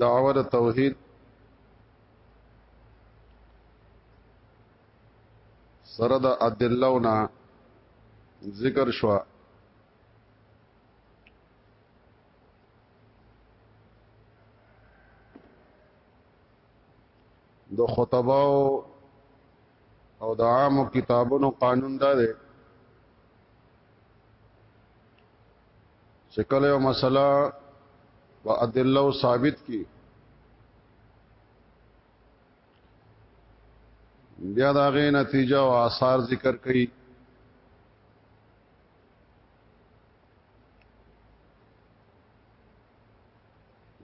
دعوه د توحید سره د ادلونه ذکر شو د خطبه او د عامو کتابونو قانون دا دی چې کله یو مسله په ادله او ثابت کی بیا دا غي نتیجه او آثار ذکر کړي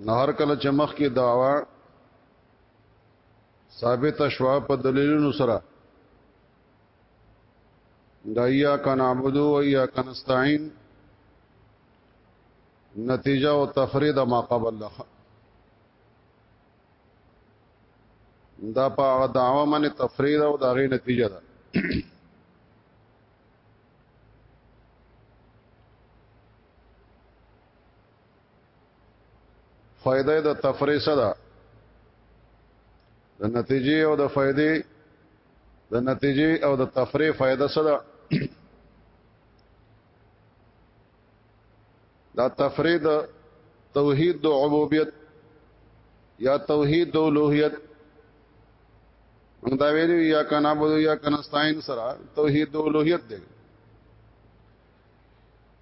نو هر کله چې مخ کې داوا ثابت شوا په دلیلونو سره دایا کن عبدو و یا کن استعین نتیجه او تفرید ما قبل لخ دا په هغه دعوه باندې تفرید او دا غي نتیجه ده فائدې د تفرید سره د نتیجې او د فائدې د نتیجې او د تفرید فائدہ سره دا تفرید توحید د عبوبیت یا توحید د الوهیت موږ دا ویلو یا کنا بده یا کنا استاین سره توحید د الوهیت دی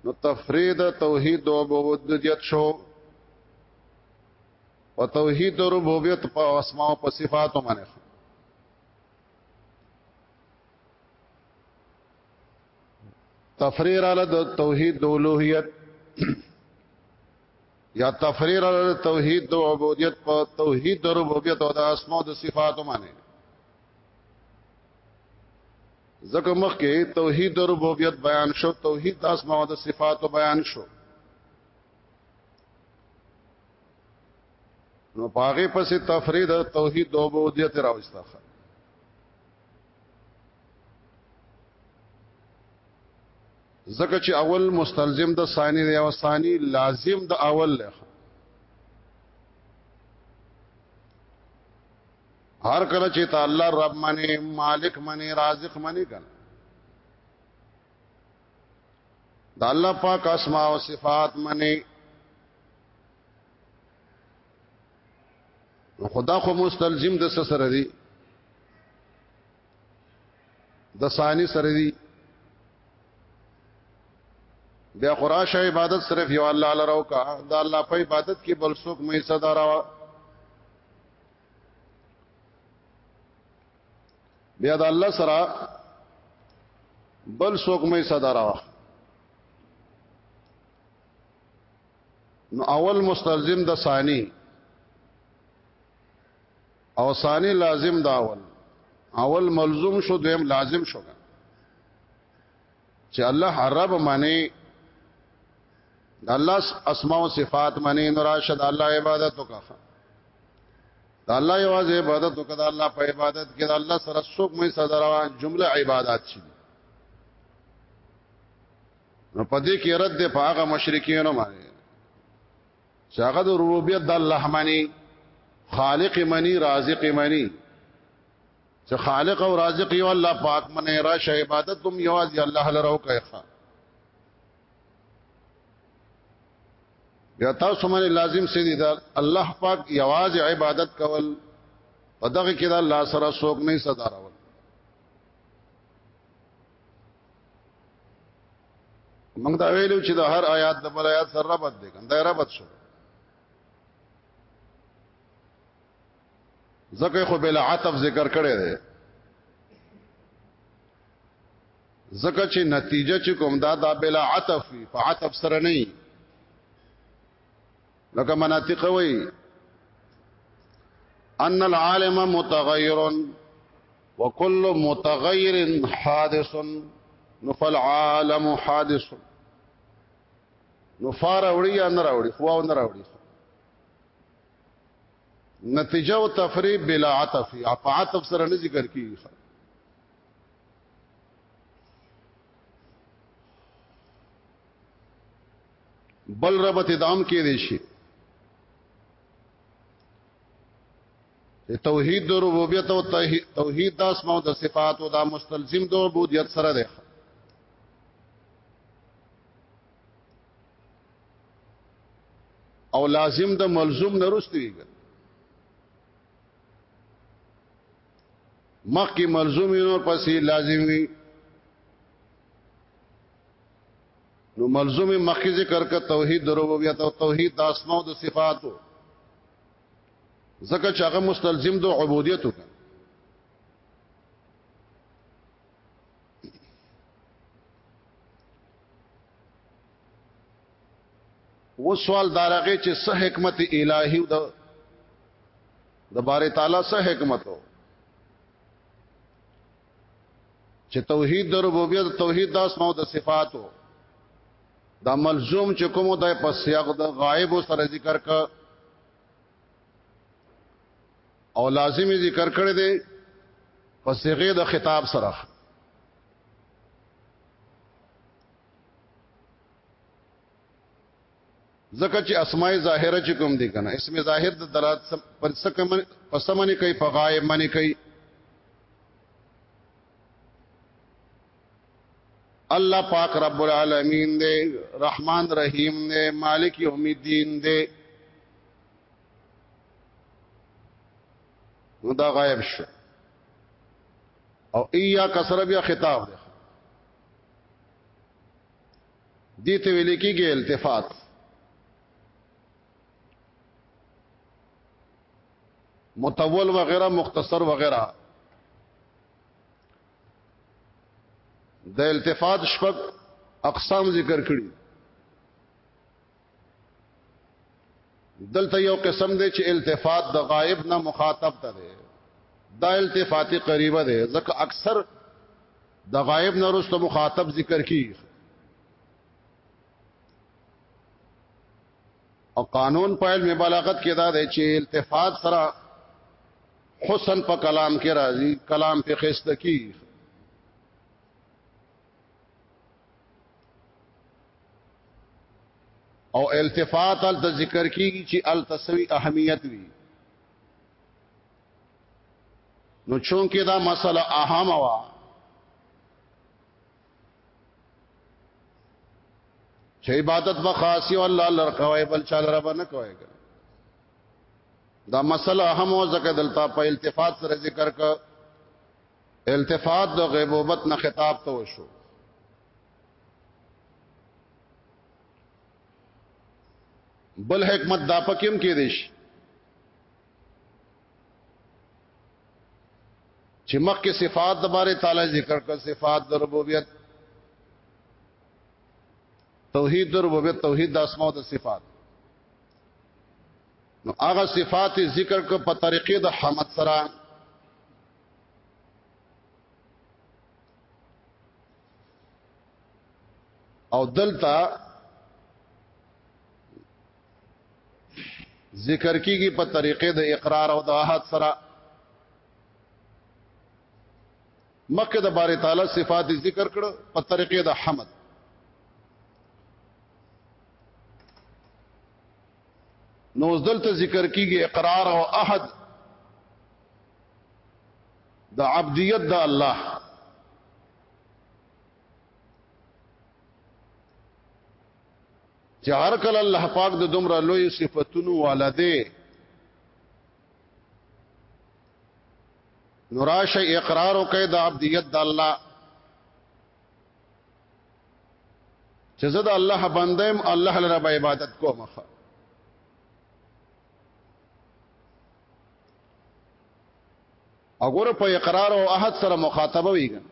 نو تفرید توحید د عبودیت شو او توحید د ربوبیت په اسماء او په صفاتو باندې تفریر علی د توحید د اولوہیت یا تفریر علی توحید د عبودیت په توحید د ربوبیت او د اسماء د صفات معنی زکه مخ کې توحید د ربوبیت بیان شو توحید د اسماء او د صفات بیان شو نو پاغه پسې تفرید توحید د عبودیت راوستخه زکه چې اول مستلزم د ثانی دی او ثانی لازم د اول دی هر کله چې ته الله رب منی مالک منی رازق منی کنه د الله پاک اسماء او صفات منی نو خدا خو مستلزم د سره دی د ثانی سره دی بیا خراشه عبادت صرف یو الله لره او کا دا الله په عبادت کې بل څوک مې صدا راو بیا د الله سره بل څوک مې صدا راو نو اول مستلزم د ثانی او ثانی لازم دا اول اول ملزوم شو دویم لازم شو چې الله رب معنی د الله اسماء او صفات معنی نو راشد الله عبادت وکړه د الله یوازې عبادت وکړه د الله په عبادت کې د الله سره څوک مې صدر جمله عبادت شي نو په دې کې رد په هغه مشرکین باندې چې هغه د ربوبیت د الله معنی خالق منی رازق منی چې خالق او رازق یو الله پاک منی را شه عبادت هم یوازې الله لره کوي یا تاسو باندې لازم سي دي دا الله پاک یوازې عبادت کول په دغه کې دا الله سره څوک نه صدارول موږ دا ویلو چې د هر آیات د بل آیات سره ربط دی کنده ربط شو زکه خو بل عطف ذکر کړی دی زکه چې نتیجه چې کوم دا دا بل عطف په عطف سره نه لکه مناطق وي ان العالم متغير وكل متغير حادث نفالعالم حادث نفار اوړي یا نه راوړي خو او نه راوړي نتیجه او تفریب بلا عطف عطف سره نه ذکر کیږي بل ربط دام کې دی شي توحید د ربوبیت او توحید د اسماء او د صفات او د مستلزم د عبودیت سره دی او لازم د ملزوم نه رستوي مخکې ملزوم نور پسې لازمي نو ملزوم مخکې ذکر ک توحید ربوبیت او توحید د اسماء او د صفاتو ځکه چې هغه مستلزم د عبودیت وکړه و سوال دارغه چې څه حکمت الهي د د باري تعالی څه حکمت چې توحید د ربوبیت توحید د اسماء او د صفاتو دا ملزوم چې کوم د په سیاق د غایب سره ذکر کا او لازمی ذکر کړی دی په صيغه د خطاب سره ځکه چې اسماء ظاهره چې کوم دي کنه اسم ظاهر د دلالت پر سکه من پسمنه کوي په غایب منی کوي الله پاک رب العالمین دے رحمان رحیم دے مالک یوم الدین دے نو دا غایب شو او ایا کسر بیا خطاب دی دي ته ویل کېږي التفات متول وغیرہ مختصر وغیرہ د التفات شپږ اقسام ذکر کړي دلته یو قسم دی چې التفات د غائب نه مخاطب ته دی دا التفاتی قریبه دی ځکه اکثر د غائب نه رسته مخاطب ذکر کی او قانون په علم بلاغت کې دا دی چې التفات سره حسن په کلام کې راځي کلام په خسته کې او التفات ال ذکر کیږي چې التسوی اهمیت وي نو چونکه دا مسله اهم وا چې عبادت به خاصي او الله لر کوي بل چا لر به نه کوي دا مسله اهم او زکه دلته په التفات سره ذکر ک التفات د غیبوبت نه خطاب ته وشو بل حکمت دا پکیم کې دیش چې مخکې صفات د باره تعالی ذکر کړ صفات د ربوبیت توحید د ربوبیت توحید د اسماء او د صفات نو هغه صفات ذکر کو په طریقې د حمد سره او دلته ذکر کیږي په طریقې د اقرار او د عهد سره مکه د باري تعالی صفات ذکر کړو په طریقې د حمد نو دلته ذکر کیږي اقرار او عهد د عبدیت د الله چې هر کله الله پاک د دومره لوی صفاتونو والده نوراش اقرار او قید عبدیت د الله چې زه د الله بنده يم الله لره به عبادت کوم خو وګوره په اقرار او عهد سره مخاطبه ویږي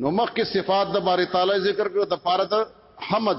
نو مخکې صفات د باری تعالی ذکر کړو د پاره د حمد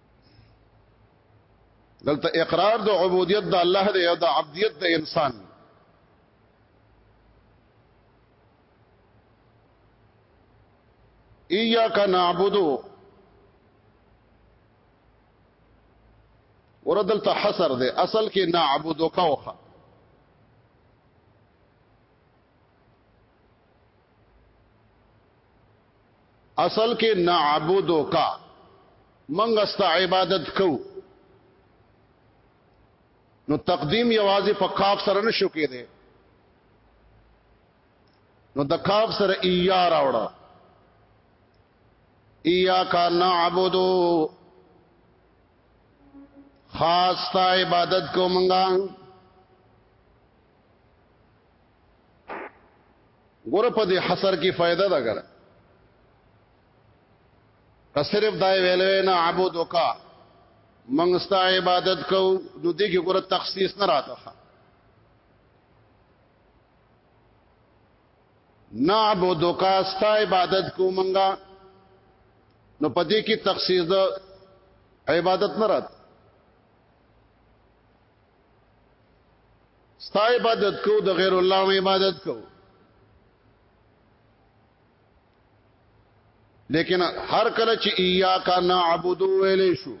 دلته اقرار د عبودیت د الله دی او د عبدیت د انسان ایاک نعبدو وردل ته حصر دی اصل کې نعبدو کوخه اصل کې نعبدک منګ است عبادت کو نو تقدیم یوازې په قاف سره نشو کېده نو د قاف سره ایا راوړه ایا کا نعبدو خاص تا عبادت کو منګا ګور په دې حصر کې فائدہ ده ګره که صرف دای ویلې نه عبادت وکا موږ ستا عبادت کو نو دې کې ګور تخصیص نه راته نعبد کا ستا عبادت کو منګه نو پدې کې تخصیص د عبادت نه رات ستا عبادت کو د غیر الله مې عبادت کو لیکن هر کله چې ایاک نعبدو ویلې شو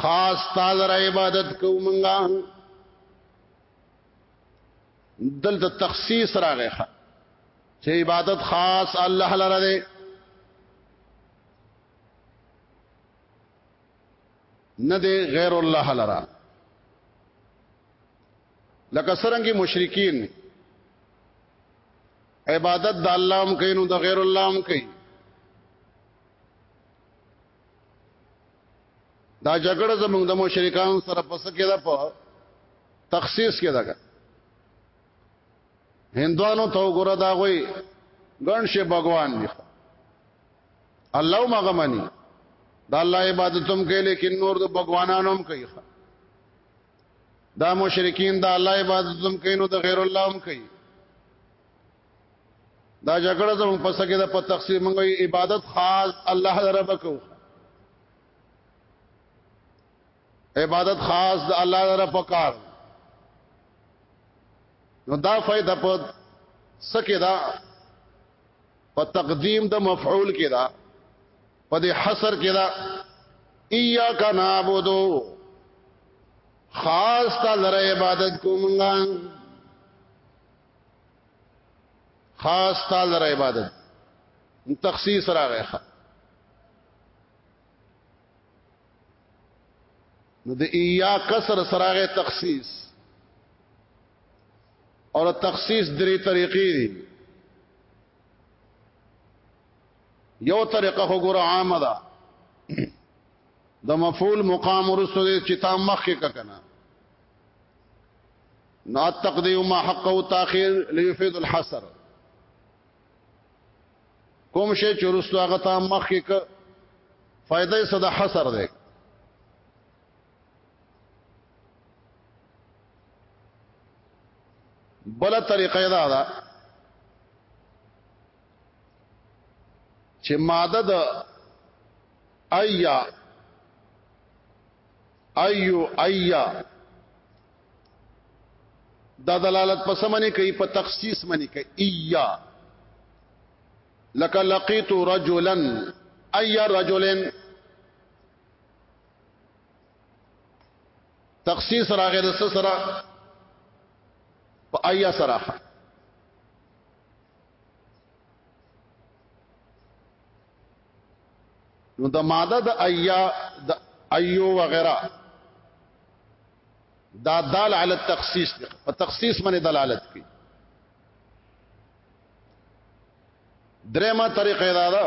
خاص تعالی را عبادت کو مونږه دلته تخصیص راغی چې عبادت خاص الله لره دی نه دی غیر الله لرا لکه سرنګي مشرکین عبادت د الله هم کوي نو د غیر الله هم کوي دا جګړه زموږ د مشرکان سره پس کې ده په تخصیص کې ده هندوانو ته وګوره دا غوي ګڼ شي بګوان دي الله ما غمني دا الله عبادت هم کوي لیکن نور د بګوانانو هم کوي دا مشرکین دا الله عبادت هم کوي نو د غیر الله هم کوي دا جګړه زموږ په سکه د په تقسیم موږ عبادت خاص الله رب کو عبادت خاص د الله رب کار نو دا فائدہ په سکه دا په تقدیم د مفعول کې دا په دې حصر کې دا ایاک نعبدو خاص تا لره عبادت کومنګا خاص تا لره عبادت تخصیص راغی نو د ایا کسر سراغه تخصیص اور تخصیص درې طریقې دي یو طریقه خو ګور عامه ده د مفعول مقام ورسو دې چې تا مخکې کنه نو تقدیم ما حق او تاخير ليفيد الحصر کوم شی چې ورسو هغه تا مخکې ک فائدې صد حصر ده بل طریقه دا ده چې ماده د ایا ایو ایا دا دلالت په سمنه کوي په تخصیص منی کوي ایا لك لقيت رجلا اي رجل تخصیص راغې د سره په ایا سره نو د ماده د ایا د ایو وغیرہ دا دال علی التخصیص په تخصیص باندې دلالت کوي درېما طریقه دا ده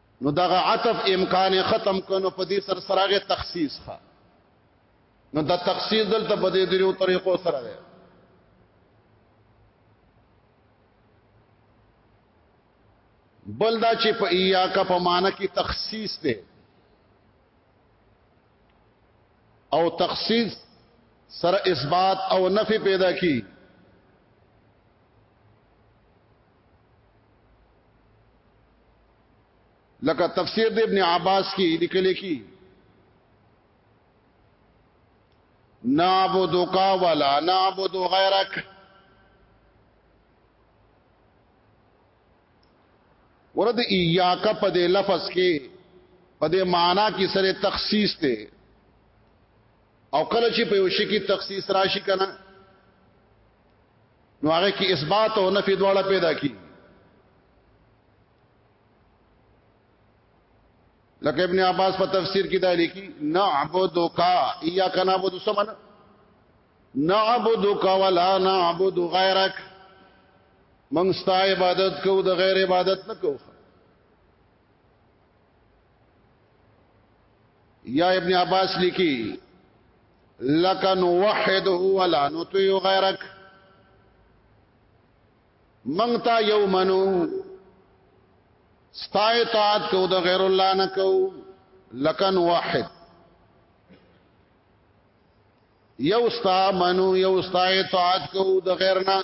نو دغه عطف امکان ختم کنو په دې سر سراغه تخصیص ښه نو دا تخصیص دلته په دې دریو طریقو سره ده بل دا چې په ایاک په معنی کې تخصیص ده او تخصیص سره اثبات او نفي پیدا کی لکه تفسیر د ابن عباس کې لیکل کی نعبدک ولا نعبد غیرک ورته ایاک په دې لفظ کې په دې معنا کې سره تخصیص ته او کله چې په یو شي کې تخصیص راشي کنه نو هغه کې اثبات او نفي دواړه پیدا کی لکه ابن عباس په تفسیر کې دا لیکي نعبدک ایاک نعبد سمن نعبدک ولا نعبد غیرک من ستا عبادت کو د غیر عبادت نه کوو یا ابن عباس لیکي لکن وحده ولا نطيع غيرك منتا یو منو ستا اطاعت کو د غیر الله نه کو لکن واحد یو ستا منو یو ستا اطاعت کو د غیر نه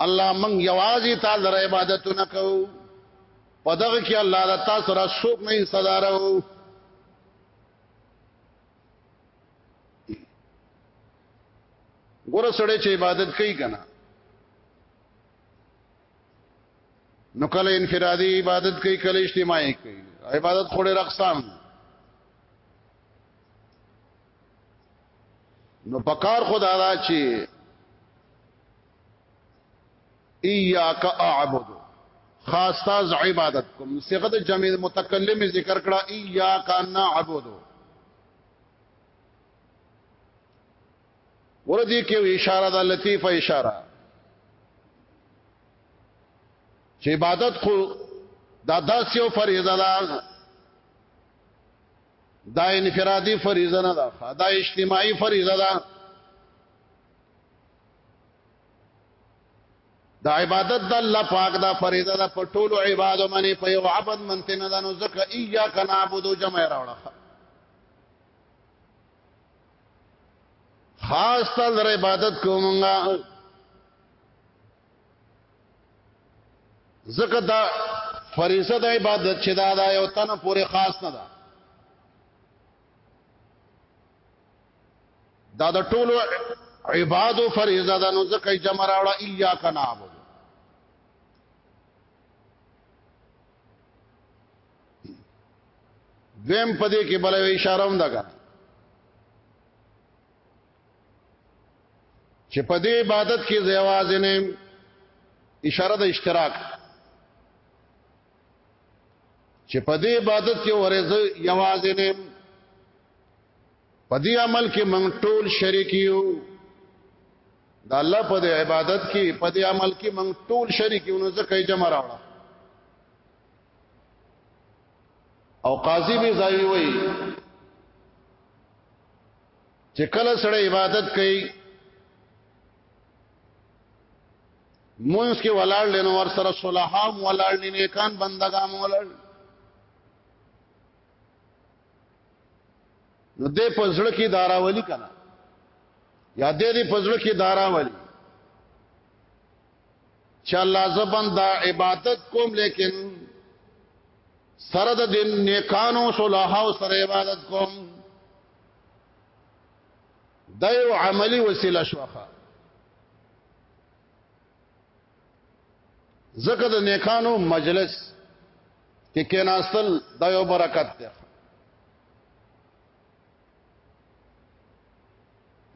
الله من یوازې تا در عبادت نکو پدغه کې الله د تاسو را شوق نه صدارو ګوره سړی چې عبادت کوي کنه نو کله انفرادي عبادت کوي کله اجتماعي کوي عبادت خوړې رقصان نو پکار خدا دا چې ایاک اعبد خاص تاز عبادت کوم صيغه د جمع متکلم ذکر کړه ایاک نعبد وردی کې اشاره د لطیفه اشاره چې عبادت خو دا داسې او فریضه ده دا انفرادي فریضه نه ده دا اجتماعي فریضه ده د عبادت د الله پاک دا فریضه ده په ټولو عبادت باندې په یو عبادت منته نه ده نو ځکه ایاک نعبد جمع راوړه خاص تل عبادت کومه زکه دا فریضه د عبادت چې دا دا یو تن پورې خاص نه ده دا د ټولو عبادو فریضه ده نو زکه جمع راوړه ایا کنابو دویم پدې کې بلې اشاره هم ده چې په دې عبادت کې زواز نه اشاره د اشتراک چې په دې عبادت کې ورزه یواز نه په دې عمل کې موږ ټول شریک یو د الله په دې عبادت کې په دې عمل کې موږ ټول شریک یو نو ځکه جمع راوړه او قاضي به ځای وي چې کله سره عبادت کوي مونږ کې ولاړ لنو ور سره صلاحام ولاړ لنی کان بندگان ولاړ نو دې پزړه کې داراولي کنا یا دې دې پزړه کې داراولي چې الله زبن دا عبادت کوم لیکن سره د دین نیکانو صلاحو سره عبادت کوم دا یو عملی وسیله شوخه زکه د نیکانو مجلس کې کیناستل دا یو برکت دی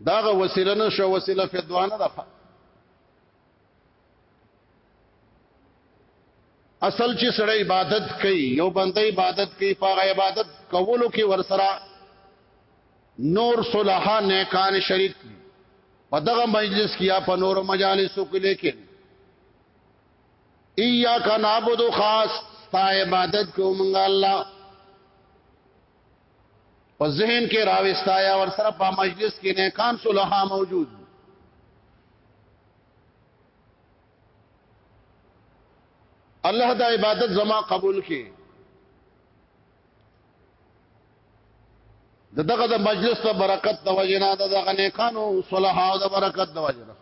داغه وسیله نشو وسیله فدوانه ده اصل چې سره عبادت کوي یو بنده عبادت کوي په عبادت کولو کې ورسره نور صلحا نیکان شریک په دغه مجلس کې یا په نور مجالسو کې لیکن ایا کا نعبد خاص تا عبادت کوم الله په ذهن کې راوستایا ور سره په مجلس کې نه کان صلحا موجود الله دا عبادت زما قبول کړي د دغه د مجلس ته برکت د وجنا د دغه نیکانو صلاح او د برکت د وجنا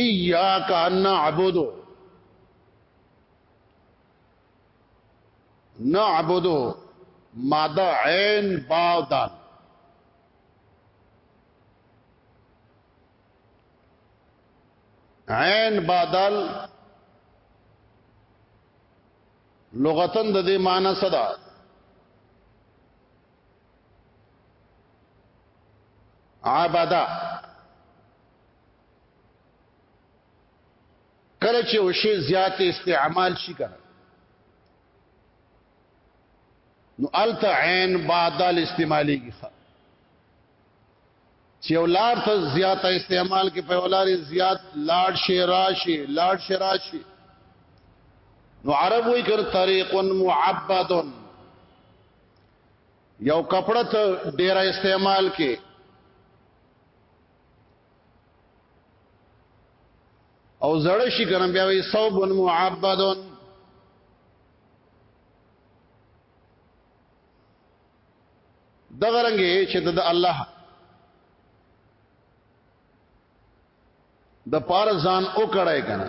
ایاک ان نعبدو نعبدو ماده عین باو دال عین بادل لغتن د دې معنی صدا عبدا کله چې وشي زیات استعمال شي کنه نو الت عین بعد الاستعمالی کی چې اولار ته زیات استعمال کې په اولار زیات لاړ شي راشي لاړ شي راشي نو عرب وی کر طریق معبد یو کپڑا ته ډیر استعمال کې او زړه شي کنه بیا وي صوب معبد دغه رنګه چې د الله د پار ځان او کړای کنه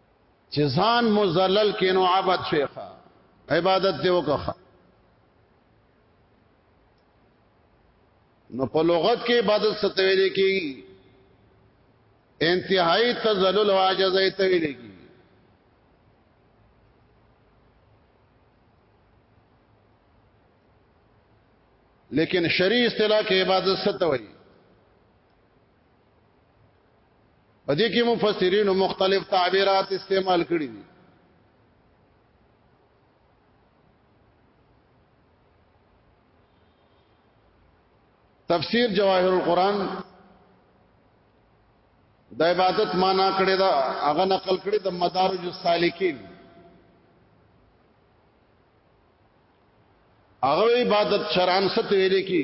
چې ځان مزلل کینو عبادت شیخه عبادت دی وکړه نو په لغت کې عبادت ستویل کی انتهایی تذلل او عاجز ایته ویل کی لیکن شریع اصطلاح کې عبادت ستوي په دې کې مفسرین مختلف تعبیرات استعمال کړي دي تفسیر جواهر القرآن د عبادت معنا کړی دا هغه نقل کړی د مدارج السالکین هغه عبادت شرعن ست ویل کی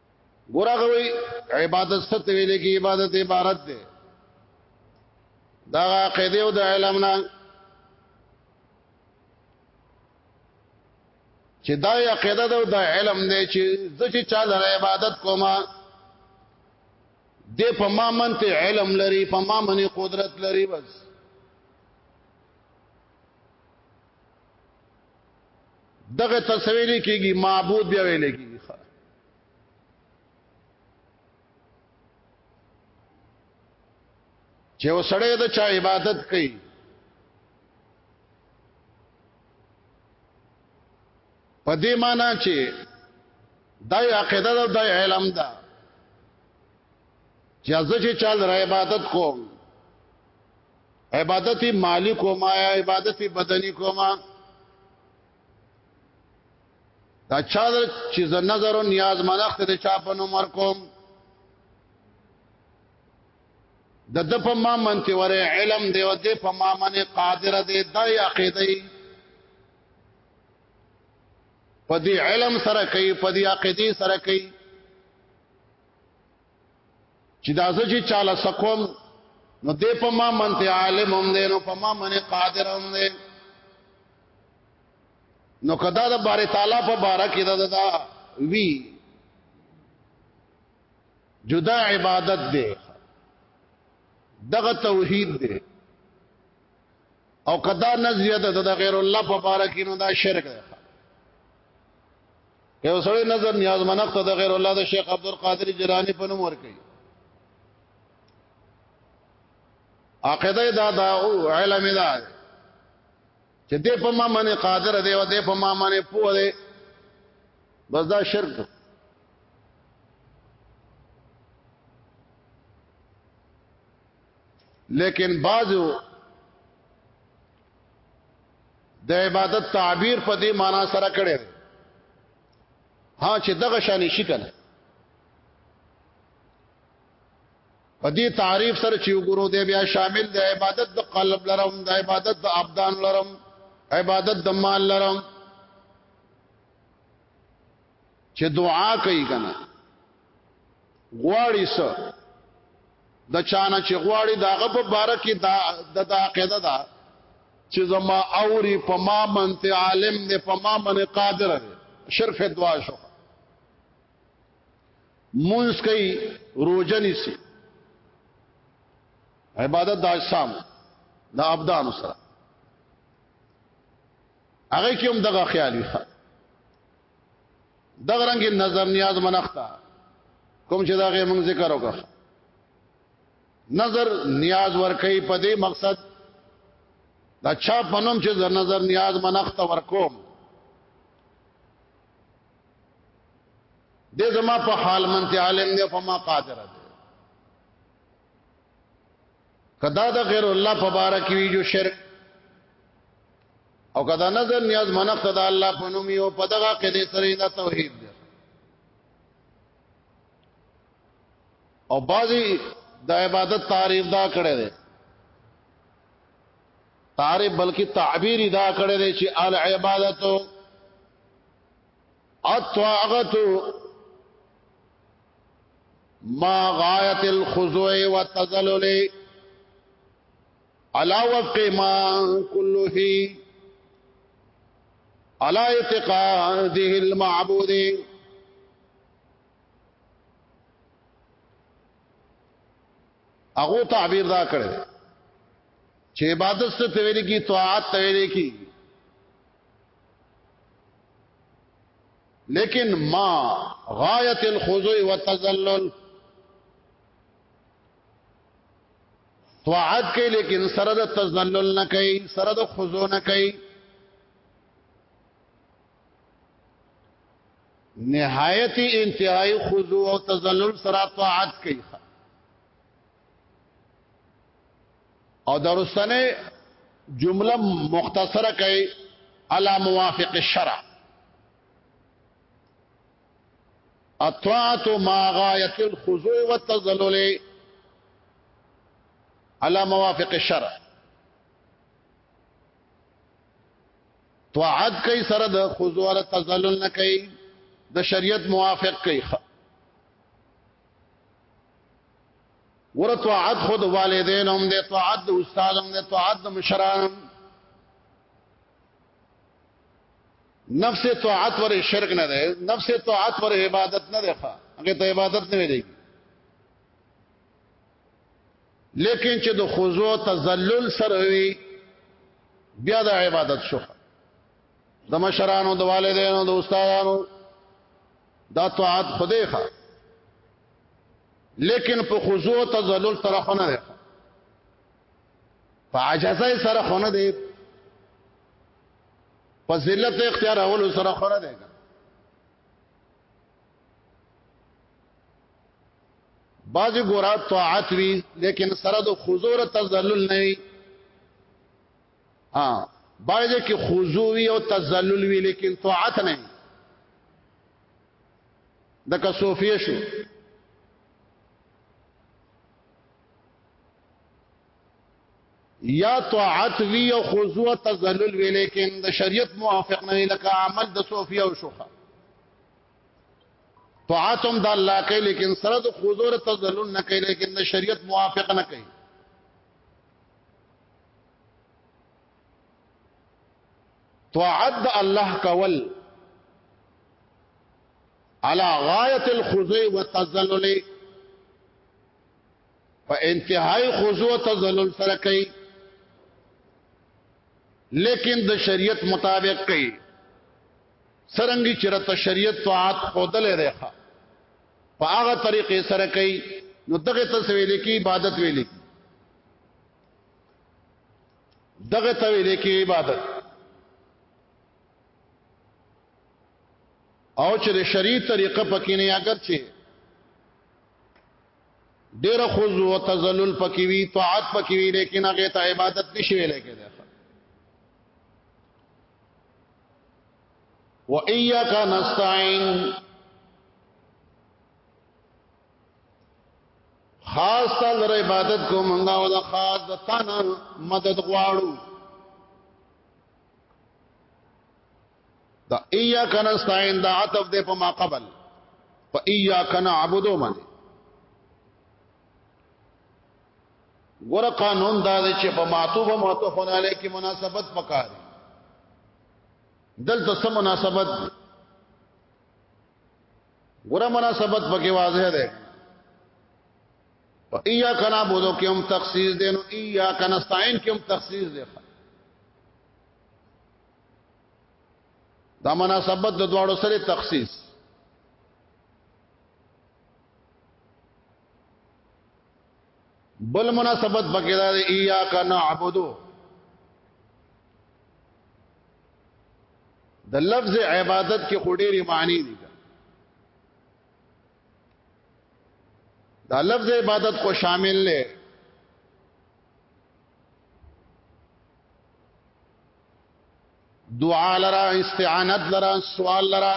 ګورغه وی عبادت ست ویلې کې عبادت عبارت ده دا عقیده او د علم نه چې دا عقیده ده او د علم نه چې ځکه چا لره عبادت کومه د په ما منته علم لري په ما منی قدرت لري بس دغه تصویر کېږي معبود بیا ویل کېږي چې وسړی د چا عبادت کوي په دې معنی چې دای عقیده ده دای علم ده چې ازه چې چل را عبادت کوم عبادت مالی کوم یا عبادت بدنی کوم دا چا در چې ز نظر او نیاز منخت د چا په نوم ورکوم د د په ما منته وره علم دی او د په ما منه قادر دی د عقیده په دې علم سره کوي په دې عقیده سره کوي چې دا زه چې چاله سقوم نو دې په ما منته عالم هم دی نو په ما منه قادر هم دی نو کدا د بار تعالی په بار کې دا دا وی جدا عبادت دی دغه توحید دی او کدا نزیه د غیر الله په بار کې نو دا شرک دی یو سړی نظر نیاز منق ته د غیر الله د شیخ عبد القادر جیلانی په نوم ورکړي عقیده دا دا او علم دا چې دې په ما باندې قادر دی او دې په ما باندې پوه دی بس دا شرک لیکن بعضو د عبادت تعبیر په دې معنا سره کړي ها چې دغه شان شي کنه په دې تعریف سره چې وګورو دی بیا شامل د عبادت د قلب لرم د عبادت د ابدان لرم عبادت د مال لرم چې دعا کوي کنه غواړي څه د چانه چې غواړي داغه په باره کې دا د عقیده ده چې زما اوري په ما منته عالم نه په ما من قادر ده شرف دعا شو مونږ کوي روزنی سي عبادت د اجسام د ابدان سره هغه کې هم دغه خیالي خا دغه رنګ نظر نیاز منختا کوم چې داغه موږ ذکر وکړ نظر نیاز ورکې په دې مقصد دا چا پنوم چې د نظر نیاز منخت ورکوم دې زما په حال منته عالم دی فما قادر دی کدا د غیر الله په بار کې وی جو شرک او کدا نظر نیاز منخت د الله په نوم یو په دغه قدې سره دا توحید دی او بعضی د عبادت تعریف دا کړی دی تعریف بلکې تعبیر دا کړی دی چې ال عبادت اطاعت ما غایت الخضوع والتذلل علا وفق ما كله علا اعتقاده المعبود هغه تعبیر دا کړی چې عبادت څه ته ویل کی طاعت ته ویل کی لیکن ما غایت الخضوع والتذلل طاعت کوي لیکن سره د تذلل نه کوي سره د خضوع نه کوي نهایت انتهای خضوع او تذلل سره طاعت کوي او درستنه جمله مختصره کوي على موافق الشرع اطاعت ما غایت الخضوع والتذلل على موافق الشرع طاعت کوي سره د خضوع او تذلل نه کوي د شریعت موافق کوي ور طاعت خود والدین هم دي طاعت د استاد هم دي طاعت د مشران نفس طاعت ور شرک نه ده نفس طاعت ور عبادت نه ده هغه ته عبادت نه ویلي لیکن چې د خضوع تذلل سره وي بیا د عبادت شو د مشرانو د والدینو د استادانو دا طاعت خدای ښه لیکن په خضوع تذلل سره خونه ده په عجزه سره خونه ده په ذلت اختیار اول سره خره ده بعضی ګورا طاعت وی لیکن سره د خضوع او تذلل نه وی ها بعضی کې خضوع وی او تذلل وی لیکن طاعت نه د کا صوفیه شو یا طاعت وی او خضوع تذلل وی لیکن د شریعت موافق نه لکه عمل د صوفیا او شوخه طاعت هم د الله کوي لیکن سره د خضوع تذلل نه کوي لیکن د شریعت موافق نه کوي طاعت د الله کول على غايه الخضوع والتذلل په انتهائی خضوع او تذلل سره کوي لیکن د شریعت مطابق کوي سرنګي چرته شریعت طاعت خودلې ده په هغه طریقې سره کوي نو دغه تسویل کی عبادت ویلې دغه تویل کی عبادت او چې د شریعت طریقه پکې نه اگر چې ډیر خضوع او تذلل پکې وی طاعت پکې وی لیکن هغه ته عبادت نشي ویل کېدای و اياک نستعين خاص تل عبادت کو منګا او د خاص د تانا مدد غواړو دا ایاک نستعين دا عطف دې په ما قبل په ایاک نعبد من ګور قانون دا دې چې په معطوف معطوف علی کې مناسبت پکار دلته سم مناسبت ګور مناسبت پکې واضح ده په ایاک نعبد کې هم تخصیص دې نو ایاک نستعين کې هم تخصیص دې دا مناسبت د دواړو سره تخصیص بل مناسبت پکې دا دی ایاک نعبدو د لفظ عبادت کې خډيري معنی دي دا لفظ عبادت کو شامل لې دعا لرا استعانت لرا سوال لرا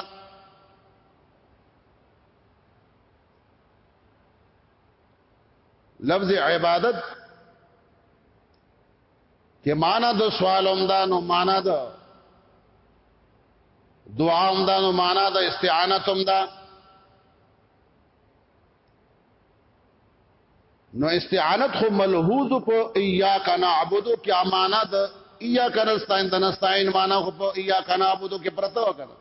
لفظ عبادت کې معنا د سوال هم دا نو معنا د دعا هم دا نو معنا د استعانت هم دا نو استعانت خو ملحوظ په اياک نعبد کې امانه ده اياک نستعين د نستعين معنا خو په اياک نعبد کې پرته وکړه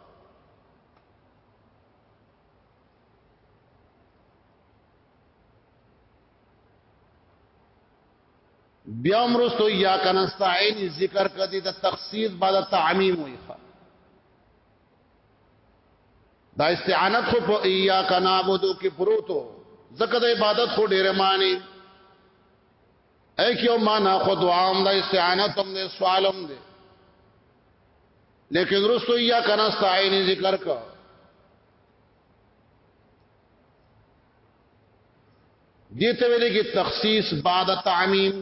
بیا مرستو یا کنستعین ذکر کدی د تخصیص بعد تعمیم ویخه دا استعانت خو په ایاک نعبدو کې پروتو ځکه د عبادت خو ډېر معنی ایک یو معنا خو دعا هم د استعانت هم د سوال هم دی لیکن رسو ایاک نستعین ذکر کا دیته ویلې کې تخصیص بعد تعمیم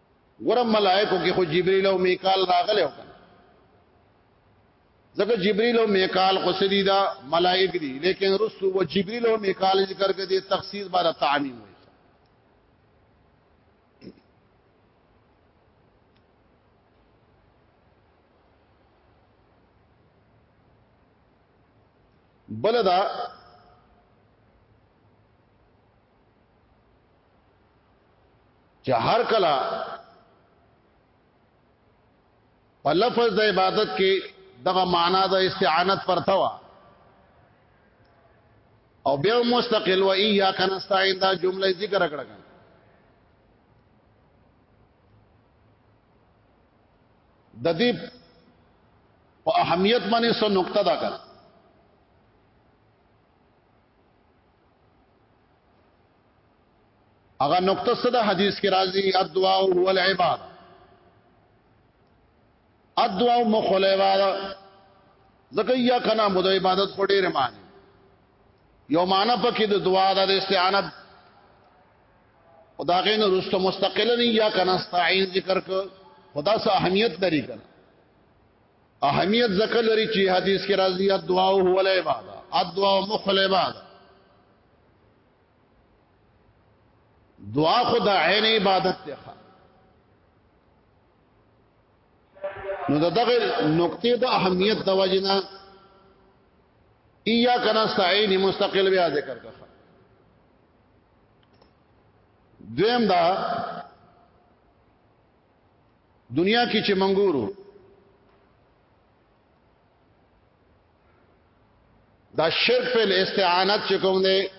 ګورم ملائکو کې خو جبريل او میکال راغله وکړه ځکه جبريل او میکال خو سړي دا ملائک دي لیکن رسو و جبريل او میکال ذکر کې دي تخصیص بار تعمیم وي بلدا چې هر کله په لفظ د عبادت کې دغه معنا د استعانت پرته وا او بیا مستقل و ایاک نستعين دا جمله ذکر کړه د دې په اهمیت باندې سو نقطه دا کړه هغه نقطه صد حدیث کې راځي الدعاء هو العباد الدعاء مخل عبادت ځکه یا کنا مو د عبادت په ډېر معنی یو معنی پکې د دعا د استعانت خدا غین رست مستقلا نه یا کنا استعین ذکر ک خدا سه اهمیت لري کنه اهمیت ذکر لري چې حدیث کې راځي الدعاء هو العبادت الدعاء مخل عبادت دعا خو د عین عبادت ده نو دغه نقطې د اهمیت د وجنه ایا کنا سعین مستقل بیا ذکر کا دویم دا دنیا کې چې منګورو دا شرک په استعانت چې کوم دی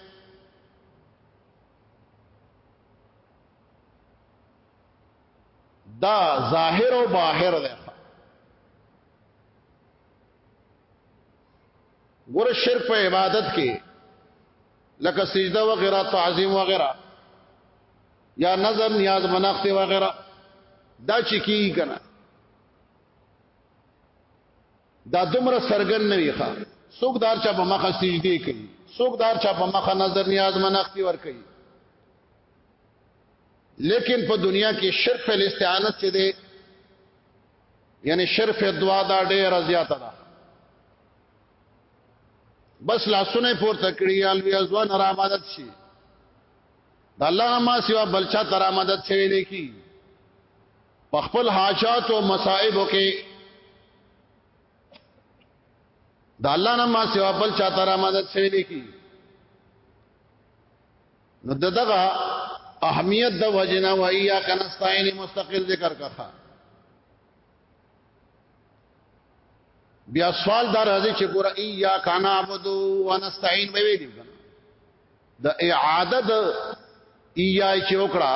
دا ظاهر او باهر دی ګور شرک په عبادت کې لکه سجده و غیره تعظیم و غیره یا نظر نیاز مناخت و غیره دا چې کی کنه دا دومره سرګن نه ویخه څوک دار چا په مخه سجدي کوي څوک دار چا په مخه نظر نیاز منښتي ور کوي لیکن په دنیا کې شرف الاستعانت چې دی یعنی شرف دعا دا ډېر زیاته ده بس لاسونه پورته کړی الوی ازوان را مدد شي د الله ما سوا بلچا تر مدد شوی نه کی په خپل حاجات او مصائب کې د الله نه ما سوا بل چاته را مدد سره نه کی نو دغه اهمیت د وجنا و ایا کنستاین مستقل ذکر کخه بیا سوال دار راځي چې ګور ایا کان عبدو ونستعين به ویل د اعاده د ایای چې وکړه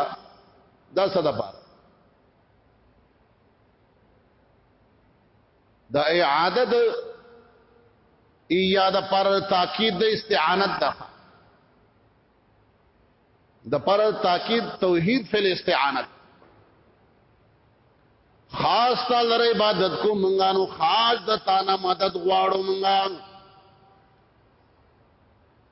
دا صدا پار د اعاده د ایاد پر تاکید د استعانت ده د پر تاکید توحید فل استعانت خاص تعالی لره عبادت کو مونږه نو خاص د تانه مدد غواړو مونږه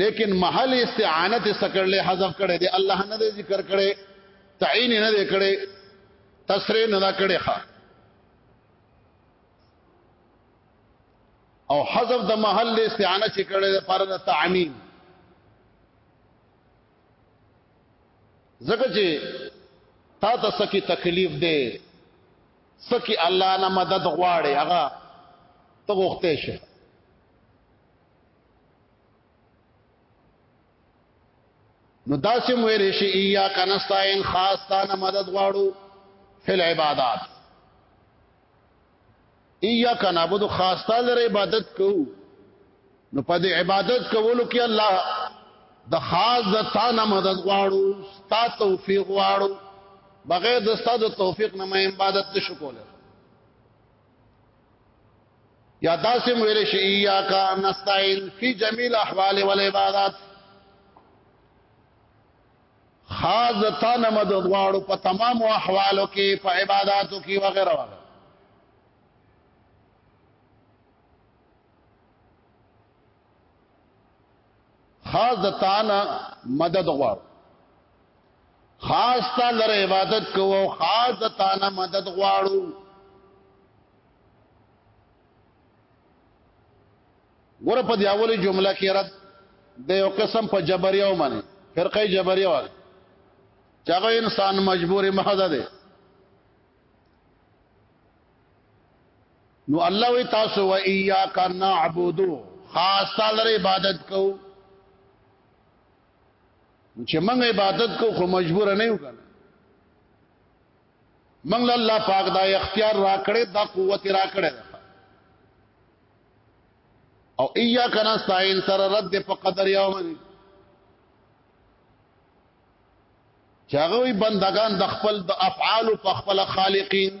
لیکن محل استعانت سکړلې حذف کړي دی الله نه ذکر کړي تعین نه دی کړي تسری نه دا کړي ښا او حذف د محل استعانه چې کړي د پر د تعمیم زکه چې تا ته سکی تکلیف دی سکی الله نه مدد غواړي هغه ته غوښته شي نو داسې مویل شي ایا کنستاین خاص تا نه مدد غواړو فل عبادت ایا کنابود خاص تا لر عبادت کو نو په دې عبادت کولو کې الله د خاص د تا نه مدد غواړو ستا توفیق غواړو بغیر د ستا د توفیق نه مې عبادت نشو کوله یا داسې ویل شي یا کا نستعين فی جميع الاحوال والعبادات خاص تا نه مدد غواړو په تمام احوالو کې په عبادتو کې وغیرہ وغیرہ خاص د تانا مدد غواړو خاص تا لره عبادت کوو خاص د تانا مدد غواړو ګوره په دی اولی جمله کې رد د یو قسم په جبریا و منه فرقه جبریا وال چاغه انسان مجبور محض ده نو الله وی تاسو و ایاک نعبد خاص تعالی عبادت کو چې موږ عبادت کو خو مجبور نه یو کنه موږ الله پاک دا اختیار را کړې دا قوت را کړې او ایاک نستعين سره رد په قدر یوم دی چاغوی بندگان د خپل د افعال په خپل خالقین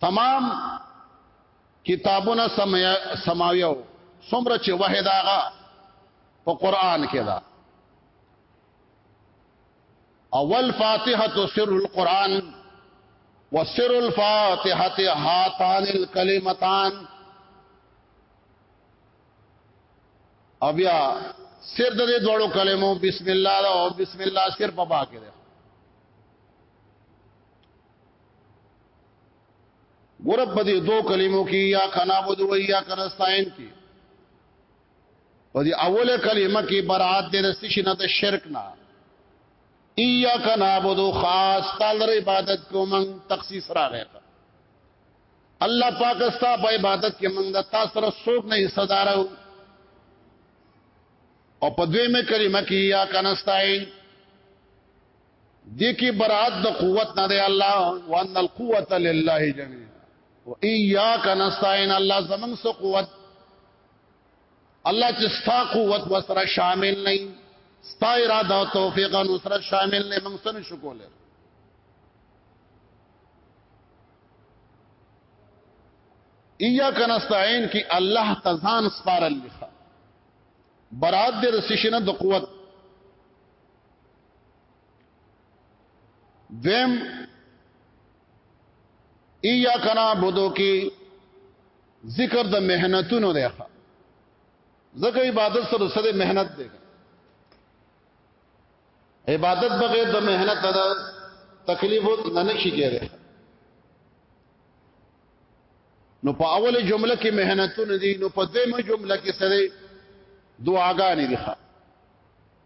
تمام کتابونه سماویو څومره چې وحی داغه په قران کې دا اول فاتحه سر القران وسر الفاتحه هاتان الكلمتان او بیا سر د دې دوړو کلمو بسم الله او بسم الله سر په باکه ده ګور په دې دوه کلمو کې یا کنابود و یا کنستاین کې په دې اوله کلمه کې برات دې رسې شنه د شرک نه ایا کنابود خاص تعالی عبادت کوم تخصیص راغی الله پاک استا په عبادت کې موږ د تاسو سره څوک نه حصہ دارو او په دوی مې کلمه کې یا کنستاین دې کې برات د قوت نه دی الله وان القوت لله جميعا و اياک نستعين الله زمون سو قوت الله چې ستا قوت وسره شامل نه ستا اراده او توفیق او نصرت شامل نه موږ سره شکول اياک نستعين کې الله تزان سپارل لخوا برات دې رسیشنه د قوت دیم ایا کنا بودو کی ذکر د مهنتونو دی ځکه عبادت سره سره مهنت دی عبادت بغیر د مهنت د تکلیف نه نشي کېږي نو په اوله جمله کې مهنتونه دي نو په دیمه جمله کې سره دعاګانې دي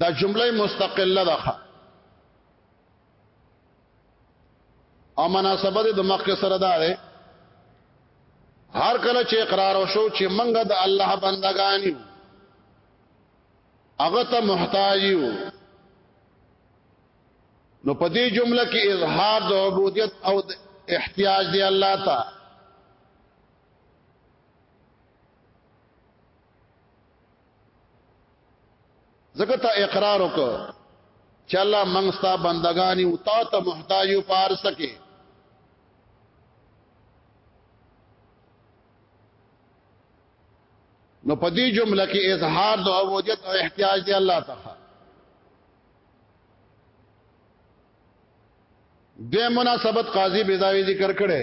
دا جمله مستقله ده او مناسبت د مخکې سره ده هر کله چې اقرار وشو چې منګه د الله بندگان یو هغه ته محتاج یو نو په دې جمله کې اظهار د عبودیت او د احتیاج دی الله ته زکه ته اقرار وکړه چې الله موږ ستا بندگان یو تا ته محتاج یو پار سکے نو په دې جمله کې اظهار د عبودیت او احتیاج دی الله تعالی د مناسبت قاضي بيداوي ذکر کړي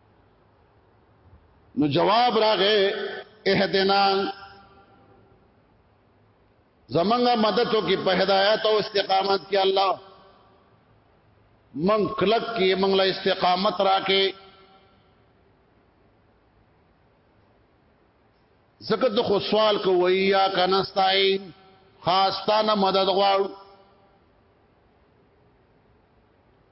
نو جواب راغې اهدنا زمنګا مدد کی په هدایت او استقامت کې الله من کلک کې من له استقامت راکې زکه د خو سوال کو ویا کناستای خاص تا نه مدد غواړو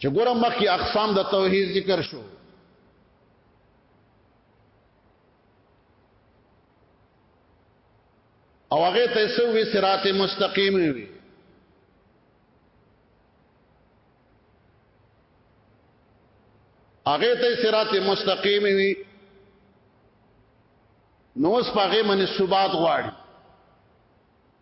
چې ګوره مخکې اقسام د توحید ذکر شو او هغه ته سوې صراط مستقیم وي هغه ته صراط مستقیم وي نو اس پاغه منسوبات غواړي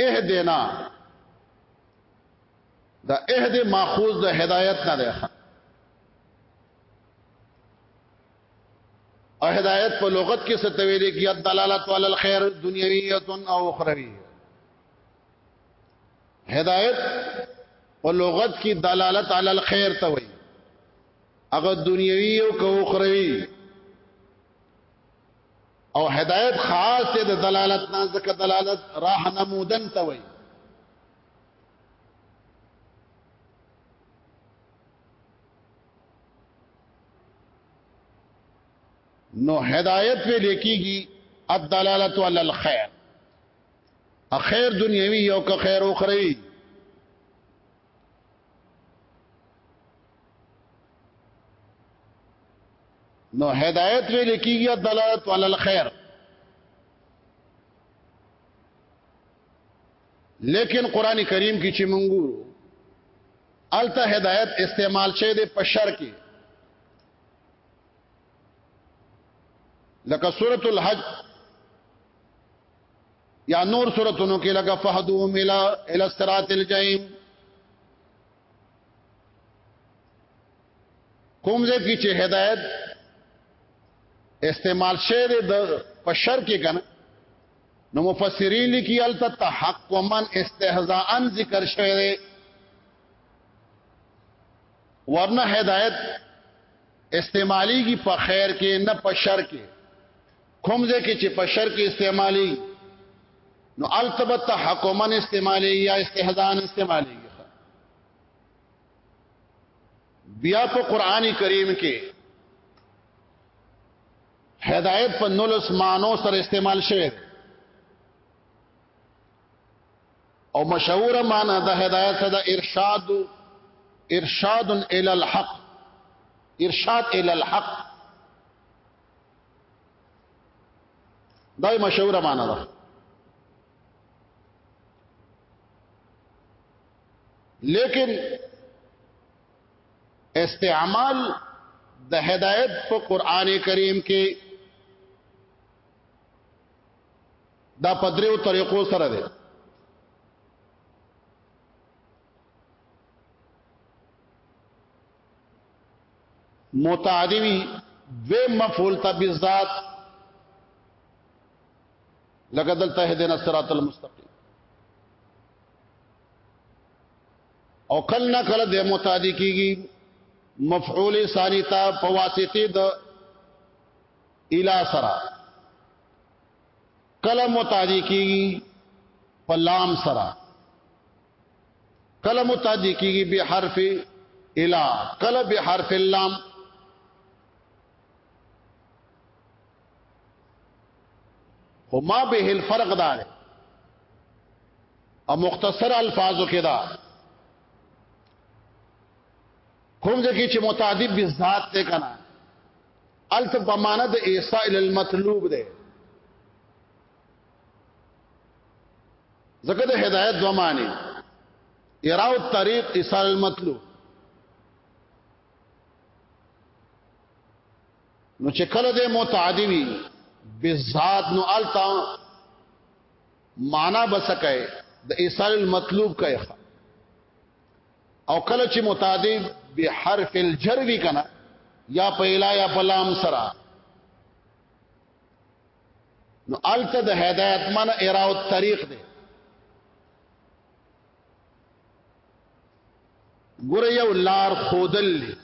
اهدنا دا اهد ماخوذ د هدایت نه ده او هدایت په لغت کې څه تویل کې دلالت علی الخير دنیویه او اخروی هدایت په لغت کې دلالت علی الخير ته وایي هغه دنیوي او کو اخروی او هدایت خاص ته د دلالت نه ځکه دلالت راه نمودن ته وایي نو هدایت په لیکيږي الدلالت علی الخير اخیر دنیوي او که خیر اخروی نو هدایت ویل کیږي دلالت علی الخير لیکن قران کریم کې چې مونږ الته هدایت استعمال شوی دی په شر کې لکه سورۃ الحج یا نور سورتونو کې لګه فهدو ملا ال استرات الجحیم کوم دې کې چې هدایت استعمال شعر د پشر کې کنه نو مفسرین لیکي ال تحق من استهزاء ذکر شوی دی ورنه هدایت استعمالی کی په خیر کې نه په شر کې کوم ځای کې چې په شرک استعمالي نو التبت تحکما استعمالي یا استهزان استعمالي بیا په قران کریم کې هدایت په نولس مانو سره استعمال شوی او مشهور معنی د هدایت د ارشاد ارشاد الى الحق ارشاد الى الحق دا مشهور معنا ده لیکن استعمال د هدایت په قران کریم کې دا پدریو طریقو سره ده متعدی وی دوی مفعول ته بالذات لکه دلته هدینا الصراط المستقیم او کله نه کله د متعدی کیږي مفعول ثانی ته په واسطه د الی سرا کله متعدی کیږي په لام سرا کله متعدی کیږي به حرف الا کله به حرف اللام هما به الفرق دار او مختصر الفاظو کې دا کوم ځکه چې متعدی به ذات ته کنه الف بمانه د ایصا ال المطلوب ده ځکه د هدایت دوه معنی اراو الطريق ايصال المطلوب نو چې کله د متعدی وي بذات نو التا معنا بسکای د ایصال المطلوب کای او کله چې متعدی به حرف الجر وی کنه یا په الا یا په لام سره نو الته د هدایت من اراو طریق دی ګوره یو لار خودل لی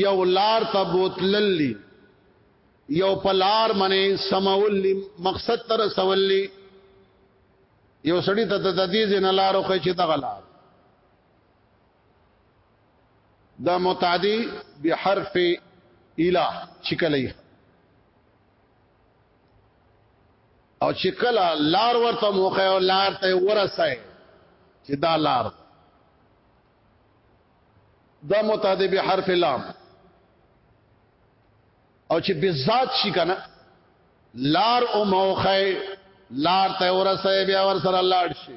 یو لار ته بوتلل لی یو پلار منی سمول لی مقصد تر سول لی یو سړی ته د دې ځنه لارو خو چې دغه لار دا متعدی بحرف اله چکلی او چکلا لار ورته موخه او لار ته ورسای چې دا لار دا متعدی بحرف لام او چې بذات شي کنه لار او موخه لار ته ورسه بیا ور سره لاړ شي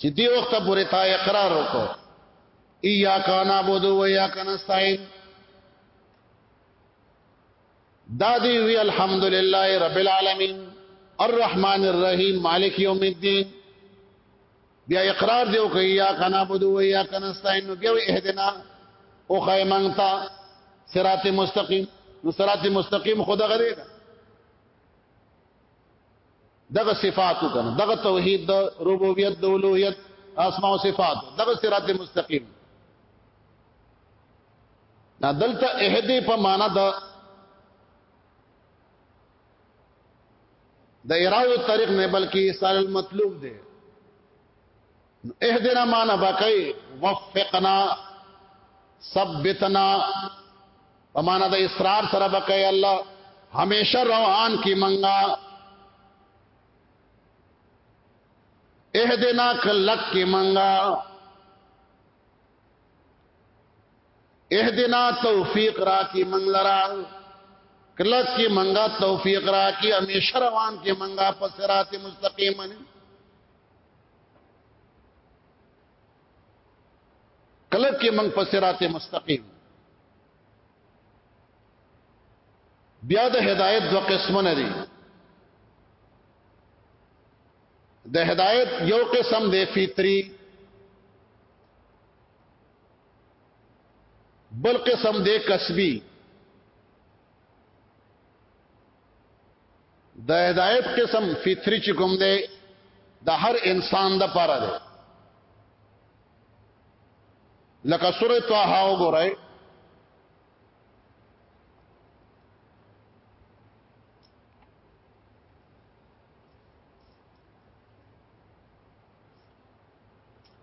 چې دی وخت پورې تا اقرار وکړو ایا کانا بودو و یا کنستاین دادی وی الحمدللہ رب العالمین الرحمن الرحیم مالک یوم الدین بیا اقرار دیو کوي یا کنا بدو و یا کنا استعين بیا اهدنا او خیمنتا صراط مستقیم نو صراط مستقیم خدا غریدا دغه صفات کنه دغه توحید د ربوبیت د اولوہیت اسماء او صفات دغه صراط مستقیم دا دلته اهدی په معنا د د اراو طریق نه بلکې سال المطلوب دی اهدنا معنا بقي وفقنا ثبتنا په معنا د اصرار سره بقي الله همیشه روان کی منګه اهدنا کلک کی منګه اهدنا توفیق را کی منګلرا کلک کی منګه توفیق را کی همیشه روان کی منګه په صراط مستقیم باندې کله کې موږ په صراط مستقیم بیا د هدایت دو قسمونه دي د هدایت یو قسم دی فطری بل قسم دی کسبی د هدایت قسم فطری چې کوم دی د هر انسان د پاره دی لکه سوره طه وګورئ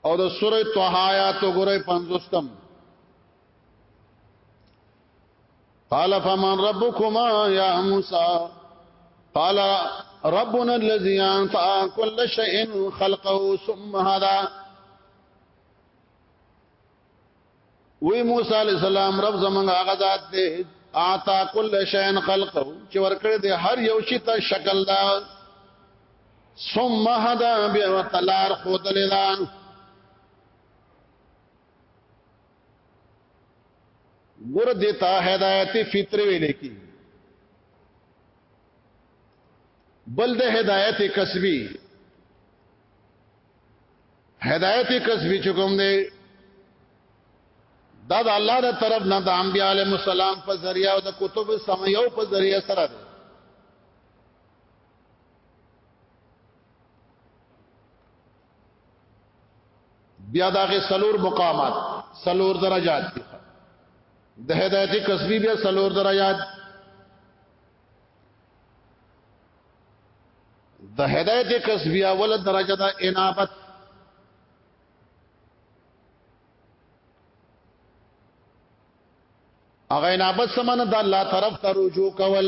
او د سوره طه آیات وګورئ 50 تم قال فمن ربكما يا موسى قال ربنا الذي انفع كل شيء خلقه ثم هذا وی موسی علی السلام رب زمنګ هغه ذات دی آتا کل شین خلقه چې ورکړ دی هر یو شی ته شکل دا ثم هدا بیا تلار خود لیدان ګور دیتا هدایت فطری ویل کی بل د هدایت کسبی هدایت کسبی چکم دی دا د الله د طرف نه د انبیاء علیهم السلام په ذریعہ او د کتب سمایو په ذریعہ سره دی بیا داغه سلور مقامات سلور درجات دي د هدایت کسبی بیا سلور درجات د هدایت کسبی اول درجه د انابت اغه انابت سمانه د الله طرف ته رجوع کول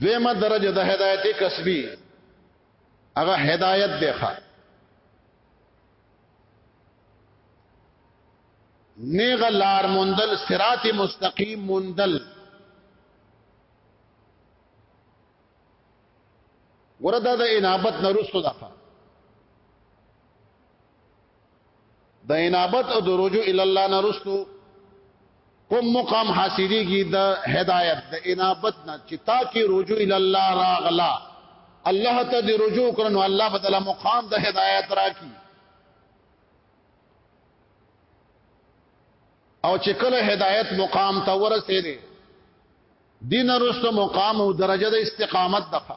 دویمه درجه د هدایت کسبی هغه هدایت دی ښا نیغ لار مندل صراط مستقیم مندل وردا د انابت نرسو دغه د انابت او دروجو ال الله نرستو کوم مقام حاصلېږي د هدایت د انابت نه چې تا کې رجوع ال الله راغلا الله ته د رجوع کړنو الله بدله مقام د هدایت راکي او چې کله هدایت مقام ته ورسېږي دین رسو مقام او درجه د استقامت دغه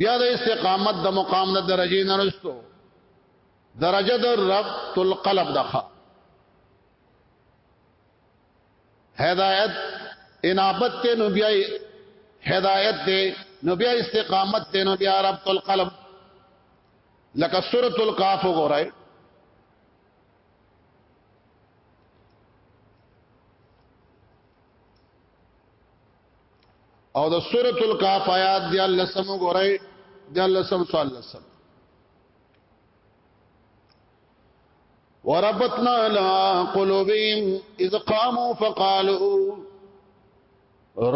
بیا د استقامت د مقام نه درجه نه رسو درجه د رب تل قلب دخه هدایت انابت ته نو بیا هدایت ته نو بیا استقامت ته نو بیا رب تل قلب لکه سورۃ الکاف وګورئ او د سورۃ القاف آیات دی الله سم وګورئ دی الله سم صلی الله وربطنا على قلوبهم اذ قاموا فقالوا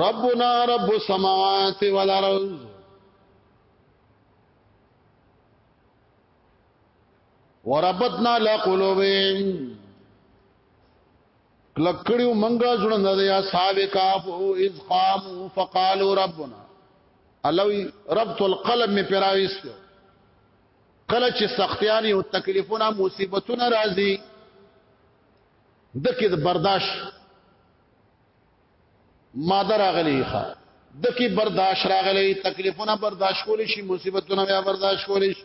ربنا رب السماوات والارض وربطنا على قلوبهم کلکړیو منګه ژوند د اصحاب کاف او اذ قاموا فقالوا ربنا الوی ربط القلم می پراویس کله چې سختیانی او تکلیفونه مصیبتونه راځي دکې د برداشت ماده راغلی ښه دکې برداشت راغلی تکلیفونه برداشت کولی شي مصیبتونه بیا برداشت کولی شي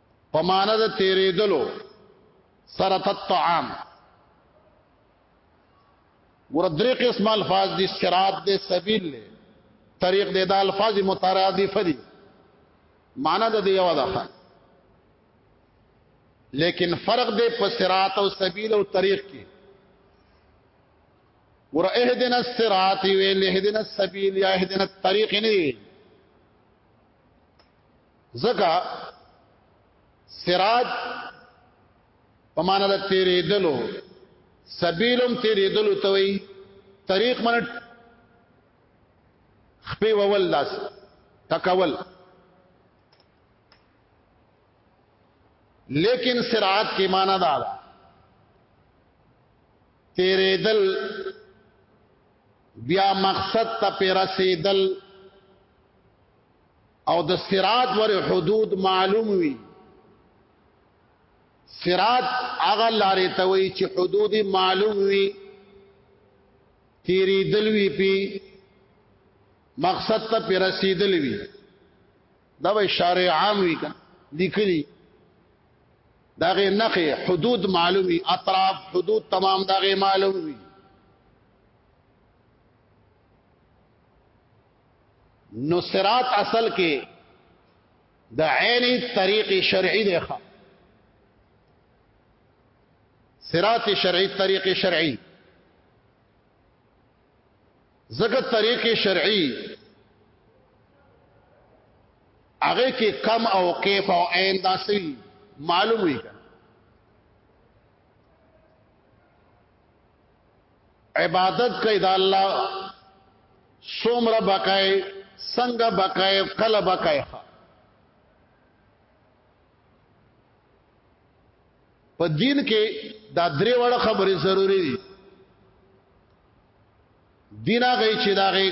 په معنا د تیرېدلو سره تطعام ور درې قسم الفاظ دي صراط دي سبیل دي طریق دي د الفاظ مترادفه دي معنا د دی یو ده لیکن فرق دی په صراط او سبیل او طریق کې ور اهدنا الصراط ویل اهدنا السبیل یا اهدنا الطریق نه زکا سراج په معنا د تیرې دلو سبیلم تیرې دلو ته وي طریق من خپې وول لاس تکول لیکن سرعت کی معنی دا ده تیرې دل بیا مقصد ته پیرسې دل او د صراط ور حدود معلوم وي صراط هغه لارې ته وي چې حدود معلوم وي تیری دلوي پی مقصد ته پر رسیدل وي دا به شارع عام وي لیکلي داغه نخې حدود معلومي اطراف حدود تمام داغه معلومي نو صراط اصل کې د عین طریق شرعي دی ښه صراط شرعي طریق شرعي زګه طریق شرعي هغه کې کم او کیف او عین داسي معلوم وي عبادت کوي دا الله سومره بکای څنګه بکای کله بکای په دین کې دا درې وړه خبرې ضروری دي دینا غي چې دا غي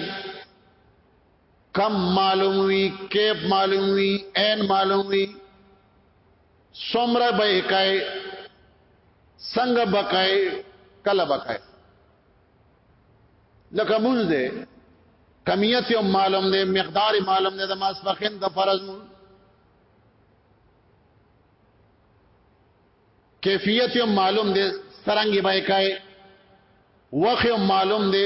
کم معلوم وي کیپ معلوم وي عین معلوم وي سمره به کای څنګه بکای کله بکای لکه مونږ دې کمیت یو معلوم دې مقدار معلوم دې د ماسپخین د فرض مونږ کیفیت یو معلوم دې سترنګي بای کای وخت یو معلوم دې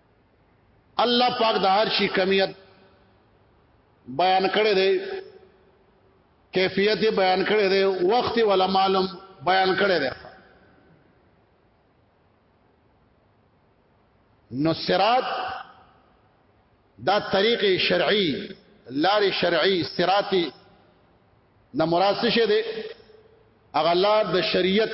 الله پاک د هر شي کمیت بیان کړی دی کیفیت بیان کړی دی وخت ولا معلوم بیان کړی دی نو صراط دا طریق شرعي لار شرعي صراطي د مراد څه شه دی هغه لار د شریعت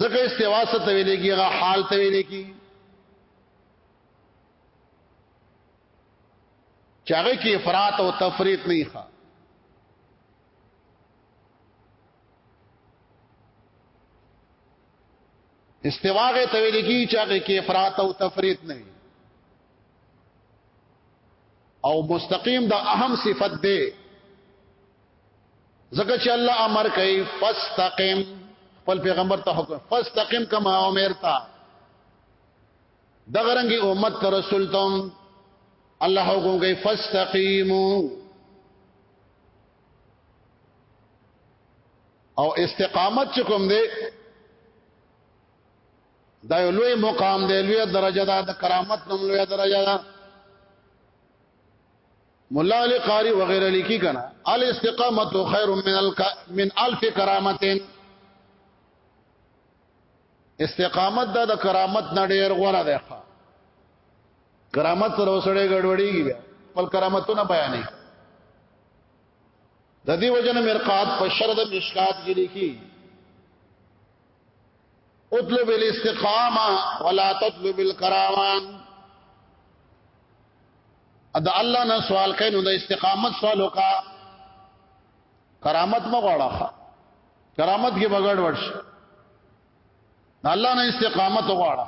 ځکه استوا څه ته ویل کېږي هغه حال ته ویل کېږي چې هغه کې افراط او تفریط نه ښه استوا غه ته ویل کېږي چې هغه کې افراط او تفریط نه او مستقیم د اهم صفت دی ځکه چې الله امر کوي فاستقم خپل پیغمبر ته حکم فاستقم کما امرتا دغه رنګي امت ته رسول تم الله حکم کوي فاستقیمو او استقامت چې کوم دی دا یو لوی مقام دی لوی درجه ده د کرامت نوم لوی درجه ده مولا علی قاری وغیرہ لیکي کنه الاستقامت خیر من الک من الف کرامتین استقامت دا د کرامت نه ډیر غوړه ده کرامت سره وسړې ګډوډیږي بیا خپل کرامتونه بیانې د دې وجن مرقات په شرط مشکات کې لیکي اطلب الاستقامه ولا تطلب الكرامه ادا الله نه سوال کوي نو د استقامت سوال وکا کرامت مغواړه کرامت کې بغړ ورش الله نه استقامت وغواړه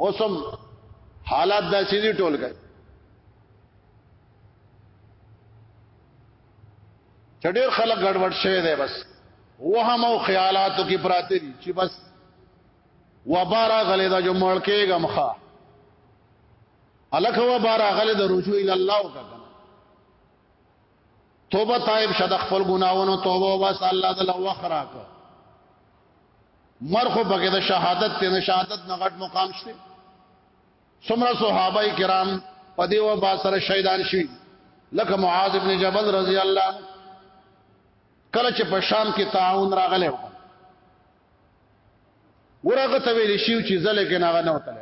اوسم حالات د سيدي ټول کوي چډیر خلک ګډوډ شوی دی بس وهم او خیالاتو کې پراته دي چې بس وبارا غلې دا جو مړ کېګم ښا الک وبارا غلې د رجوع ال الله وکړه توبه تایب شد خپل ګناونو توبه وباس الله تعالی وخرا کو مرخو بګه د شهادت ته شهادت نه غټ مقام شته سمره صحابه کرام په دی و با سره شهیدان شي لکه معاذ ابن جبل رضی الله کله چې په شام کې تعاون راغله ورغه ته ویل شي چې زله کې ناغه نه وتل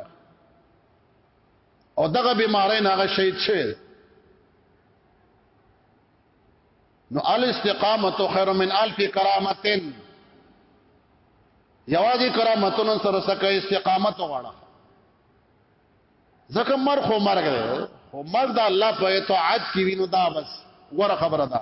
او دغه بیمارې ناغه شهید شوی نو الاستقامت خیر من الف کرامتن یوازې کرامتون سره سکه استقامت وغواړه ځکه مر خو مرګ دی خو مرګ د الله په اطاعت کې وینو دا بس غوړه خبره ده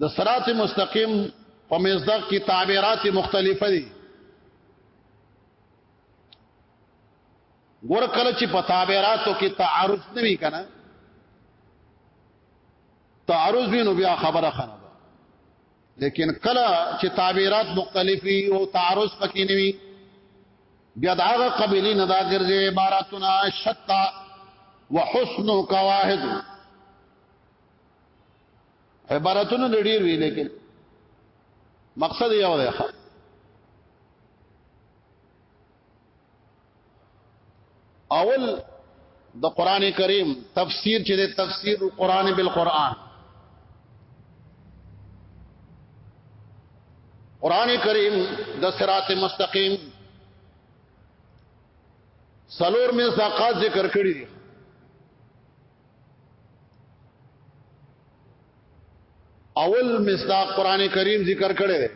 د صراط مستقیم په مزدق کې تعبیرات مختلفه دي ګور کله چې په تعبیراتو کې تعارض نه وی کنه تعارض وینو بیا خبره خراب لیکن کله چې تعبیرات مختلفي او تعارض پکې نه وي بیا دا هغه قبیلی نه دا ګرځي عبارتنا شتا وحسن قواعد عبارتونه ډیر وی لیکن مقصد یو دی اول د قران کریم تفسیر چې د تفسیر القرآن بالقرآن قران کریم د صراط مستقیم سلور می زقات ذکر کړی دی اول مصداق قران کریم ذکر کړی دی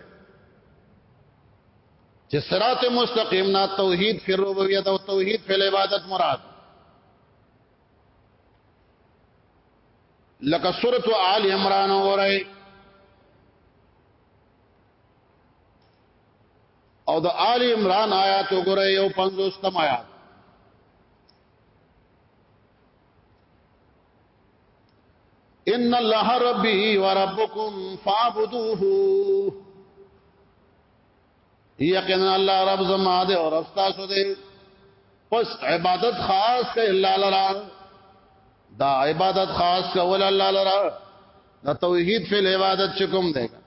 چې صراط مستقیم نه توحید فی الربوبیت او توحید فی العبادت مراد لکه سورۃ آل عمران اورای او د آل عمران آیات وګورئ یو 50 تم آیات ان الله ربي وربكم فاعبدوه یقینا الله رب زما دې او رب تاسو دې پس عبادت خاص کوي الله لرا دا عبادت خاص کول الله لرا دا توحید فی العبادت چکم دے گا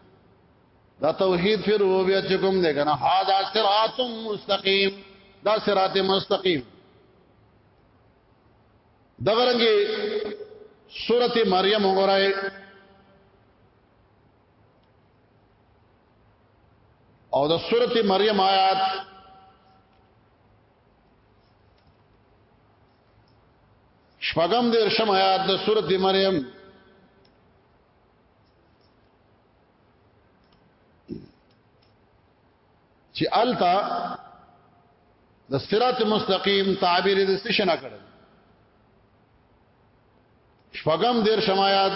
دا توحید فی ربوبیت چکم دے گا نا حاضر صراط مستقیم دا صراط مستقیم دغرنګي سورته مریم وګورئ او د سورته مریم آیات شپږم د شم آیات د سورته مریم چې التا د صراط مستقیم تعبیر د څه شنه کړل شپږم د شمایات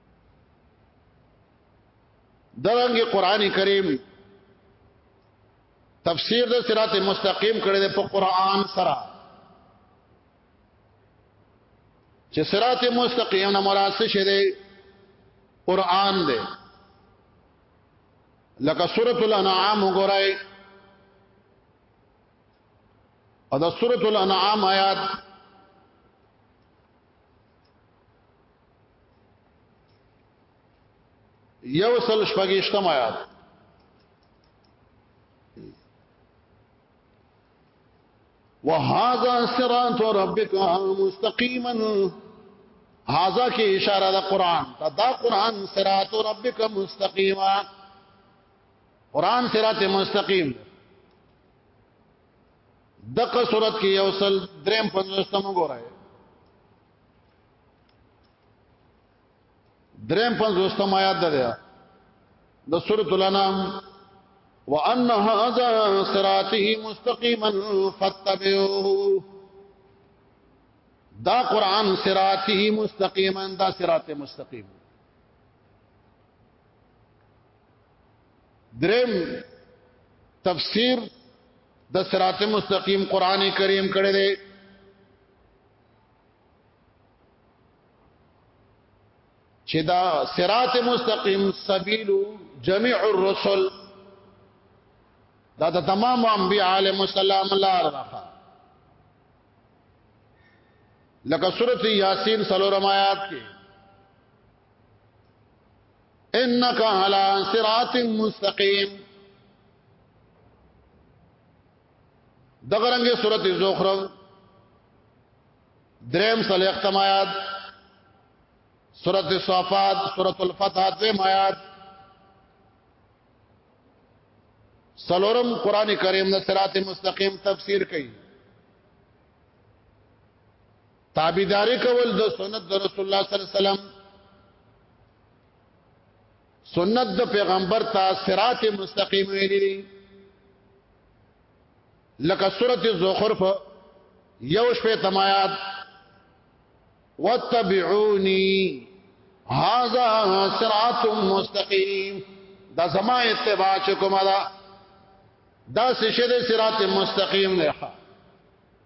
درنګ قران کریم تفسیر د صراط مستقیم کړي د په قران سره چې صراط مستقیم نه مراد څه شه دی قران دی لکه سورۃ الانعام وګورئ او د سورۃ الانعام آیات یو سل شپږشتم آیات وهذا صراط ربك مستقيما هاذا کې اشاره ده قران دا, دا قران صراط ربک مستقیما قران صراط مستقیم دغه صورت کې یو سل دریم پنځه ستمو ګورای دریم پنځوستم آیات ده د سورۃ الانام وان هذا صراطه مستقیما فاتبعوه دا قران صراطه مستقیما دا صراط مستقیم دریم تفسیر د صراط مستقیم قران کریم کړه دی چې دا صراط مستقیم سبیل جميع الرسل دا د تمام انبیاء علیهم السلام لار راخه لکه سورۃ یاسین سلورم آیات کې انک علی صراط مستقیم دغه رنګه سورته زخرف دریم سل ختم آیات سورته صافات سورته الفتح دریم آیات سلورم قران کریم نه صراط مستقیم تفسیر کوي تابعداري کول د سنت د رسول الله صلی الله علیه وسلم سنت د پیغمبر ته صراط مستقیم ویلي لکه سورته زخرف یوش په تمایات واتبعوني هذا صراط مستقيم دا زما اتباع کومه دا دا څه شه د صراط مستقیم نه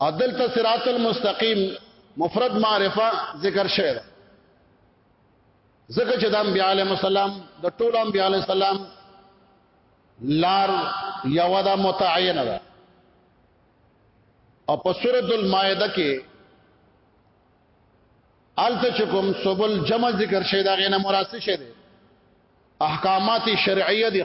عدل ته صراط المستقیم مفرد معرفه ذکر شوی ده ځکه چې د انبیاء علیهم السلام د ټول انبیاء علیهم السلام لار یو ده متعینه ده او په سورۃ المائده کې الته چې کوم سبل جمع ذکر شوی دا غینه مراسي شه دي احکامات شرعیه دي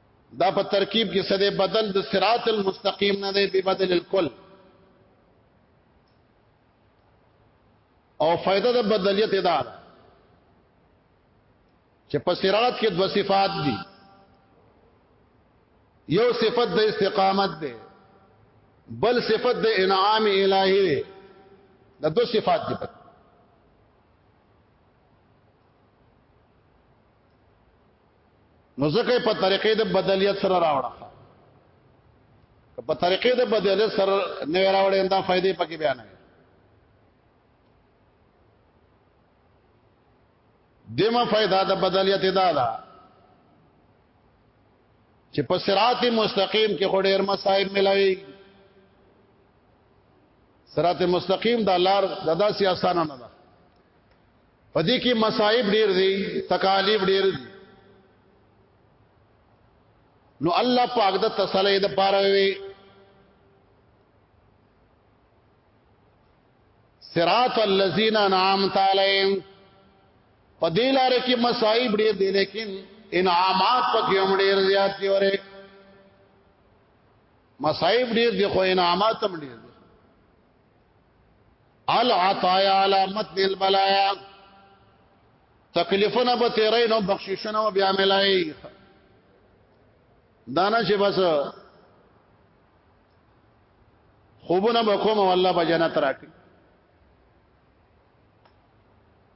دا په ترکیب کې سده بدل د صراط المستقیم نه دی به بدل الکل او فائدہ د بدلیت ادا چې په صراط کې دو صفات دي یو صفت د استقامت ده بل صفت د انعام الهی ده دا دو صفات دي نو ځکه په طریقې د بدلیت سره راوړه که په طریقې د بدلیت سره نه راوړې انده فائدې پکې بیان نه دمه فائدہ د بدلیت ادا ده چې په صراط مستقیم کې خو ډېر مصائب ملوي صراط مستقیم دا لار ددا سیاسانه نه ده په دې کې مصائب ډېر دي تکالیف ډېر دي نو الله پاک د تسلی د پاره وي صراط الذين انعمت عليهم په دې لار کې مصائب ډېر دي لیکن انعامات پکې هم ډېر زیات دي وره مصائب ډېر دي خو انعامات هم ډېر العطايا على متن البلايا تکلیفونه به تیرې نو بخششونه بیا ملای دانا چې بس خوبونه به کوم والله به جنت راکړي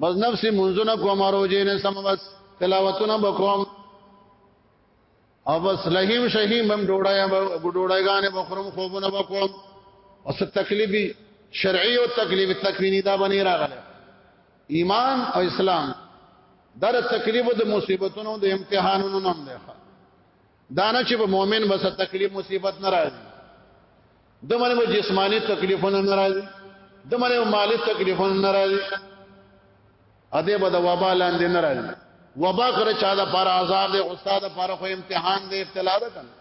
بس نفس منځونه کوم روزه نه سم بس تلاوتونه بکوم او بس لهیم شهیم هم ډوړای ډوړای غانه بخرم خوبونه بکوم اوس تکلیفي شرعي او تکلیفي تکوینی دا بنی راغله ایمان او اسلام در تکلیف د مصیبتونو د امتحانونو نوم دی دانه چې په مؤمن بس تکلیف مصیبت ناراضي د منه به جسمانی تکلیفونه ناراضي د منه مالی تکلیفونه ناراضي اده به د وبا لاندې ناراضي وبا کر چا د پر عذاب د استاد پر خو امتحان د ابتلا ده کنه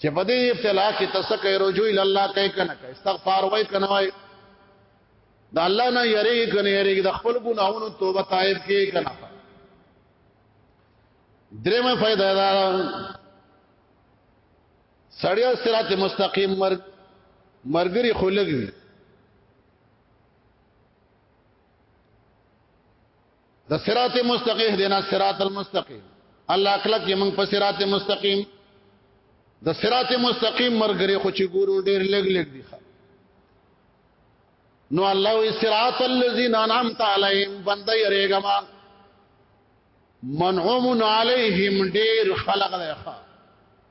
چې په دې ابتلا کې تسکه رجوع ال الله کوي کنه استغفار وای کنه وای د الله نه یری کنه یری د خپل ګناہوں توبه تائب کې کنه درېمه فائدہ دا سړی او صراط مستقیم مرګ مرګري خلګ وي د صراط مستقیم دینا صراط المستقیم الله اکلک یې موږ په صراط مستقیم د صراط مستقیم مرګري خو چې ګورو ډېر لګ لګ دي نو الله وی صراط الذين انعمت عليهم بنده يريګما منعوم عليهم ډېر خلق دی ښا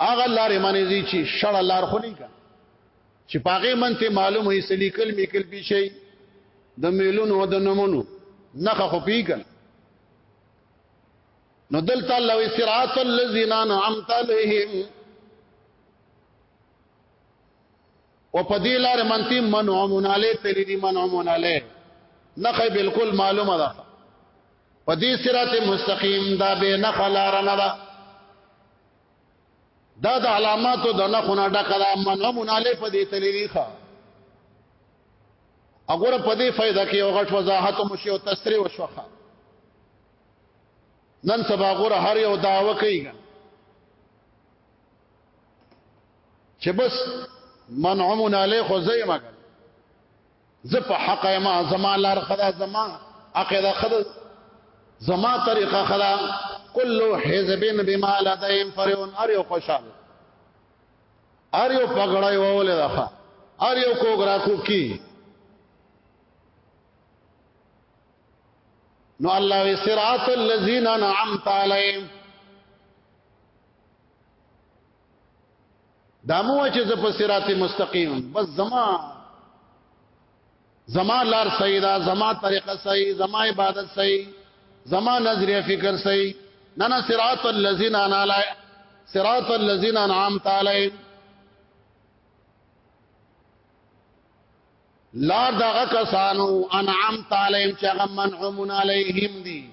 هغه لارې منې دي چې شړ لار خو نه کا چې پاغه منته معلوم هي سلیکل میکل بي شي د میلونو او د نمونو نخه خو پیګل نو دلته الله وی صراط الذین انعمت علیهم او په دې لار منتی منعمون علی تللی منعمون علی نخه بالکل معلومه ده په دې صراط مستقیم دا به نه خلار نه ده دا د علاماتو د نه خونه ډکه ده منهم علی په دې تلیخه وګوره په دې فائدہ کې یو غټ وضاحت او مشي او تسری او شوخه نن سبا وګوره هر یو داوا کوي چې بس منعمون علی خو زې مګر زه په حق یم زما لار خدا زما عقیده خدا زما طریقه خدا کلو حزبین بما لدیم فرعون ار یو خوشاله ار یو پګړای وولې راخه ار یو کوګرا کو کی نو الله وی صراط الذین انعمت علیهم دا مو چې ز په صراط مستقیم بس زما زما لار صحیح ده زما طریقه صحیح زما عبادت صحیح زما نظریه فکر صحیح نه نه صراط الذین انعلا صراط الذین انعمت علیهم لار دغه کسانو انعمت علیهم چې هغه منعمون علیهم دي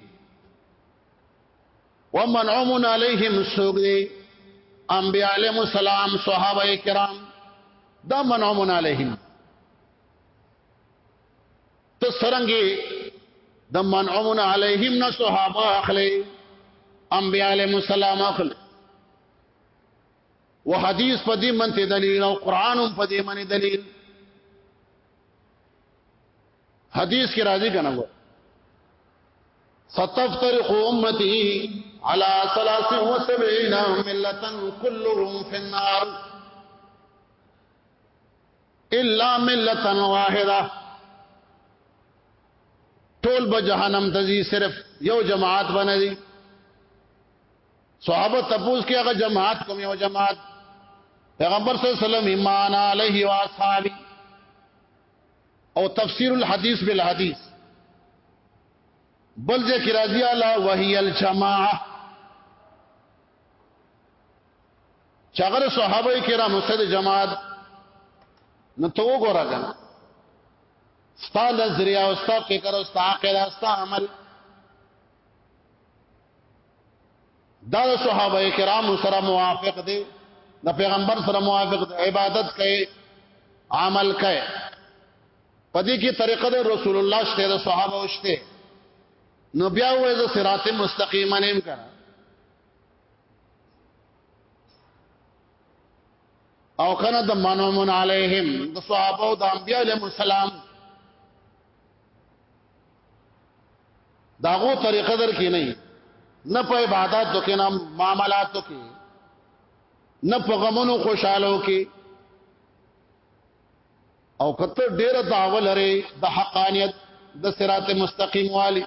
ومنعمون علیهم سوق دی انبیاء علیهم السلام صحابه کرام دا منعمون علیهم ته سرنګي د منعمون علیهم نه صحابه اخلي انبیاء علیهم السلام اخلي وحدیث په دې منته دلیل او قران په دې منته دلیل حدیث کې راځي کنه وو ستفترق امتي على 73 ملة كلهم في النار الا ملة واحده ټول به جهنم ته ځي صرف یو جماعت باندې صحابه تپوس کې هغه جماعت کوم یو جماعت پیغمبر صلی الله علیه وسلم ایمان علیه و اصحابہ او تفسیر الحدیث بالحدیث بل ذکر راضی علی وهی الجماعه چاغر صحابه کرام سره جماعت نو تو وګورا کنه ستا نظریه او ستا فکر او ستا عقل او ستا عمل دا صحابه کرام سره موافق دي د پیغمبر سره موافق دي عبادت کوي عمل کوي پدې کې طریقه د رسول الله شته د صحابه او شته نو بیا وې د صراط مستقیم نیم کړه او کنه د منومن علیهم د صحابه او د انبیاء علیهم السلام داغو طریقه در کې نه نه په عبادت کې نه معاملات کې نه په غمونو خوشاله کې او کته ډېر داول لري د حقانيت د صراط مستقيم والی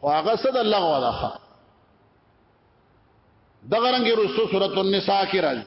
خو هغه صد الله ولا خ دغه رنګ رسو سورۃ النساء کې راځي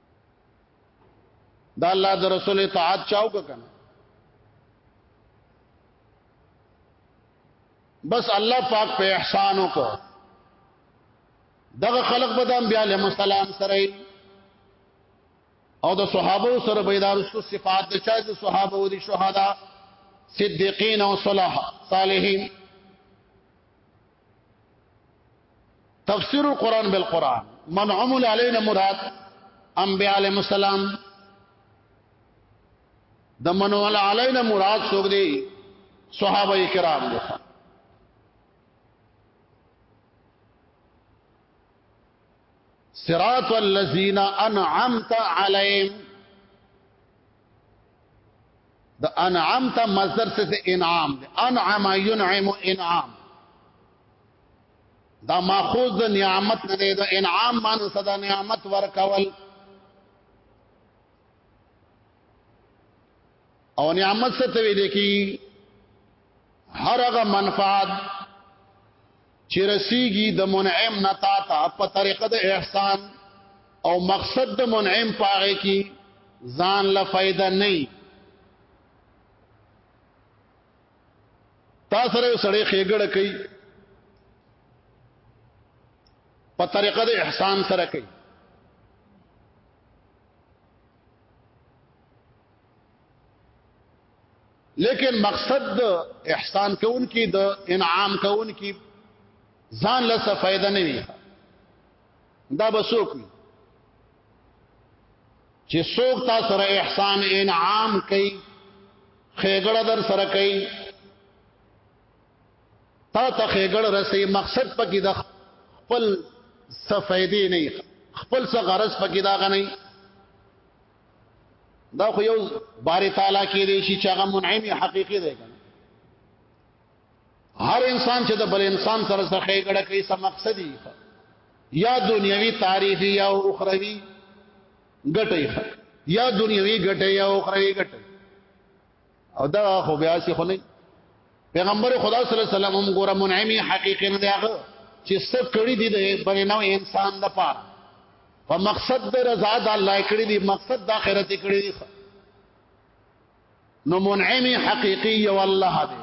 دا الله د رسول اطاعت چاو کنه بس الله پاک په احسان وکړ دغه خلق به د انبیاء علیهم السلام سره او د صحابه سره به دا رسو صفات د چا د صحابه او د شهدا صدیقین او صلاح صالحین تفسیر القرآن بالقرآن من عمل علینا مراد انبیاء علیہ السلام د من عمل علینا مراد څوک دی صحابه کرام دي صراط الذين انعمت عليهم د انعام ته مصدر څه انعام دی انعم ينعم انعام دا ماخوذ د نعمت نه دی د انعام معنی څه د نعمت ورکول او نعمت څه ته ویل کی هر هغه منفعت چې رسیږي د منعم نه تا ته په طریقه د احسان او مقصد د منعم پاره کې ځان لا فائدہ نه تا سره سړی خېګړه کوي په طریقه د احسان سره کوي لیکن مقصد د احسان کون کی د انعام کون کی ځان له څه فائدہ نه وي دا بسوک چې څوک تا سره احسان انعام کوي خېګړه در سره کوي تا ته خېګړه رسي مقصد پکې د خپل څه فائدې نه خپل څه غرض پکې دا غني دا خو یو بار تعالی کې دی چې هغه منعم حقيقي دی هر انسان چې د بل انسان سره سره خېګړه کوي سم مقصدی یا دنیوي تعریفي یا اخروی ګټي یا دنیوي ګټي یا اخروی ګټي او دا خو بیا سی خو نه پیغمبر خدا صلی الله علیه وسلم هم ګوره منعمی حقیقی نه دیغه چې څه کړی دی د بنی نو انسان د پاره په مقصد د رضا د الله کړی دی مقصد د آخرت کړی دی نو منعمی حقیقی یو الله دی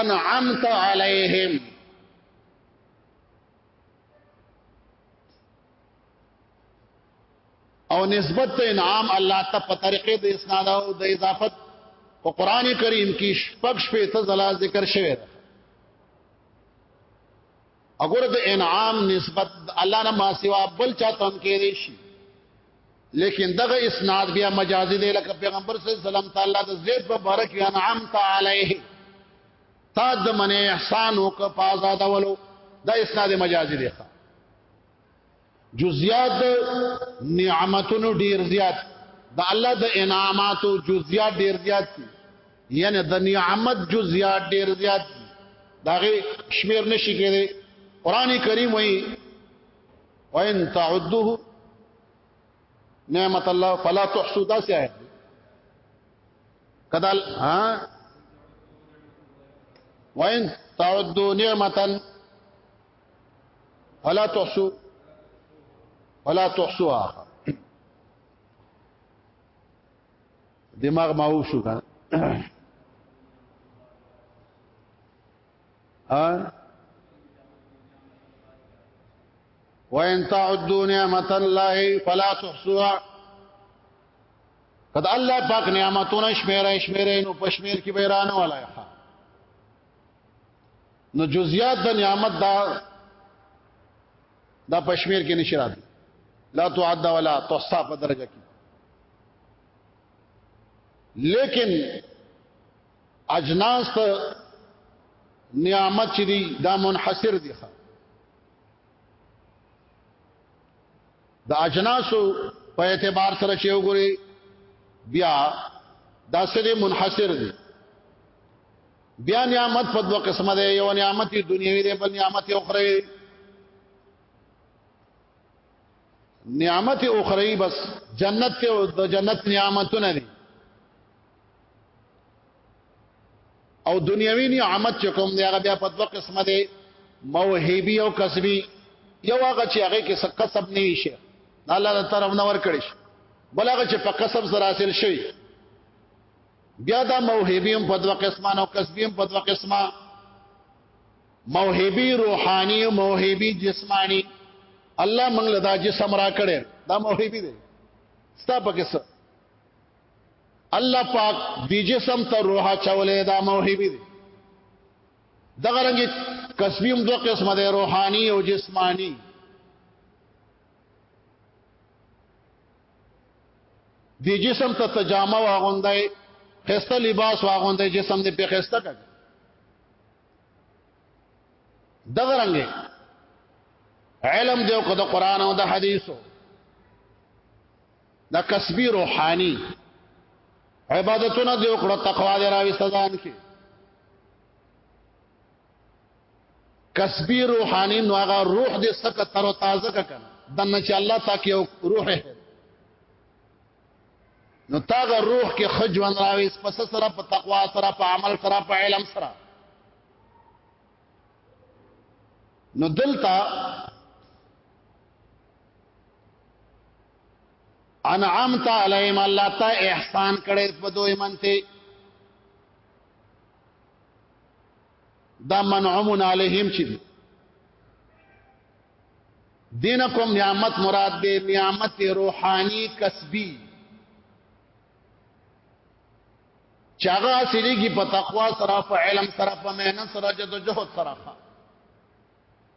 انعمت علیهم او نسبت ته انعام الله ته په طریقې د اسناد او د اضافت په قران کریم کې شپږ شپې ته زلا ذکر شوی دی اگر د انعام نسبت الله نه ما سوا بل چاته هم کېږي شي لیکن دغه اسناد بیا مجازي دی لکه پیغمبر صلی الله علیه وسلم تعالی د زید په بارک یا انعام تعالی تا د من احسان وک په آزاد ولو دا اسناد مجازي دی جزئیات نعمتونو ډیر زیات د الله د انعاماتو جزئیات ډیر زیات دي یعنی د نعمت جزئیات ډیر زیات دي داغه شمیر نشي کېږي قران کریم وایي وان تعدوه نعمت الله فلا تحصوا دا څه آیت کدل ها وان تعدوا نعمتا ولا تحسو ولا تحسوها دماغ ماو شو کنه ها وان تعدوا نعمت الله فلا تحصوها قد الله پاک نعمتونه شمیرې شمیرې نو پښمیر کې بیرانه ولا ښه نو جزئیات د نعمت دا دا پښمیر کې نشی راځي لا تعد ولا تحصى په درجه کې لیکن اجناس ته نعمت چې دی دا منحصر دي ښه د اجناسو په اعتبار سره چې وګوري بیا دا سره منحصر دي بیا نعمت په دوه قسمه ده یو نعمت دنیوي ده بل نعمت اخروی نعمت اخروی بس جنت ته د جنت نعمتونه دي او دنیوي نعمت چې کوم دی هغه بیا په دوه قسمه دی موهبي او کسبي یو هغه چې هغه کې څه کسب نه شي الله تعالی طرف نه ور کړی بل هغه چې په کسب سره حاصل شي بیا دا موهبي هم په دوه قسمه او کسبي هم په دوه قسمه موهبي روحاني او موهبي جسماني الله موږ له دا جسم را کړي دا موهبي دی ستا په کسب الله پاک دی جسم ته روح چولې دا موهبه دي دغه رنګ کسبیم دو قسمه ده روحاني او جسمانی دی جسم ته تجامه واغوندای خسته لباس واغوندای جسم دې په خسته کړ دغه رنګ علم دیو کده قران او د حدیثو دا کسبی روحانی عبادتونه دی وکړه تقوا دی راوي سزان کې کسبی روحانی نو هغه روح دې سک تر تازه کړه دنه چې الله تاکي روح نو تاغه روح کې خجوان راوي پس سره په تقوا سره په عمل سره په علم سره نو دلته انعمت علیهم الله تا احسان کړي په دوی منته دا منعم علیهم چې دینکم نعمت مراد دې نعمت روحانی کسبی چاغه سړيږي په تقوا سره په علم سره په مهنت سره جدوجہد سره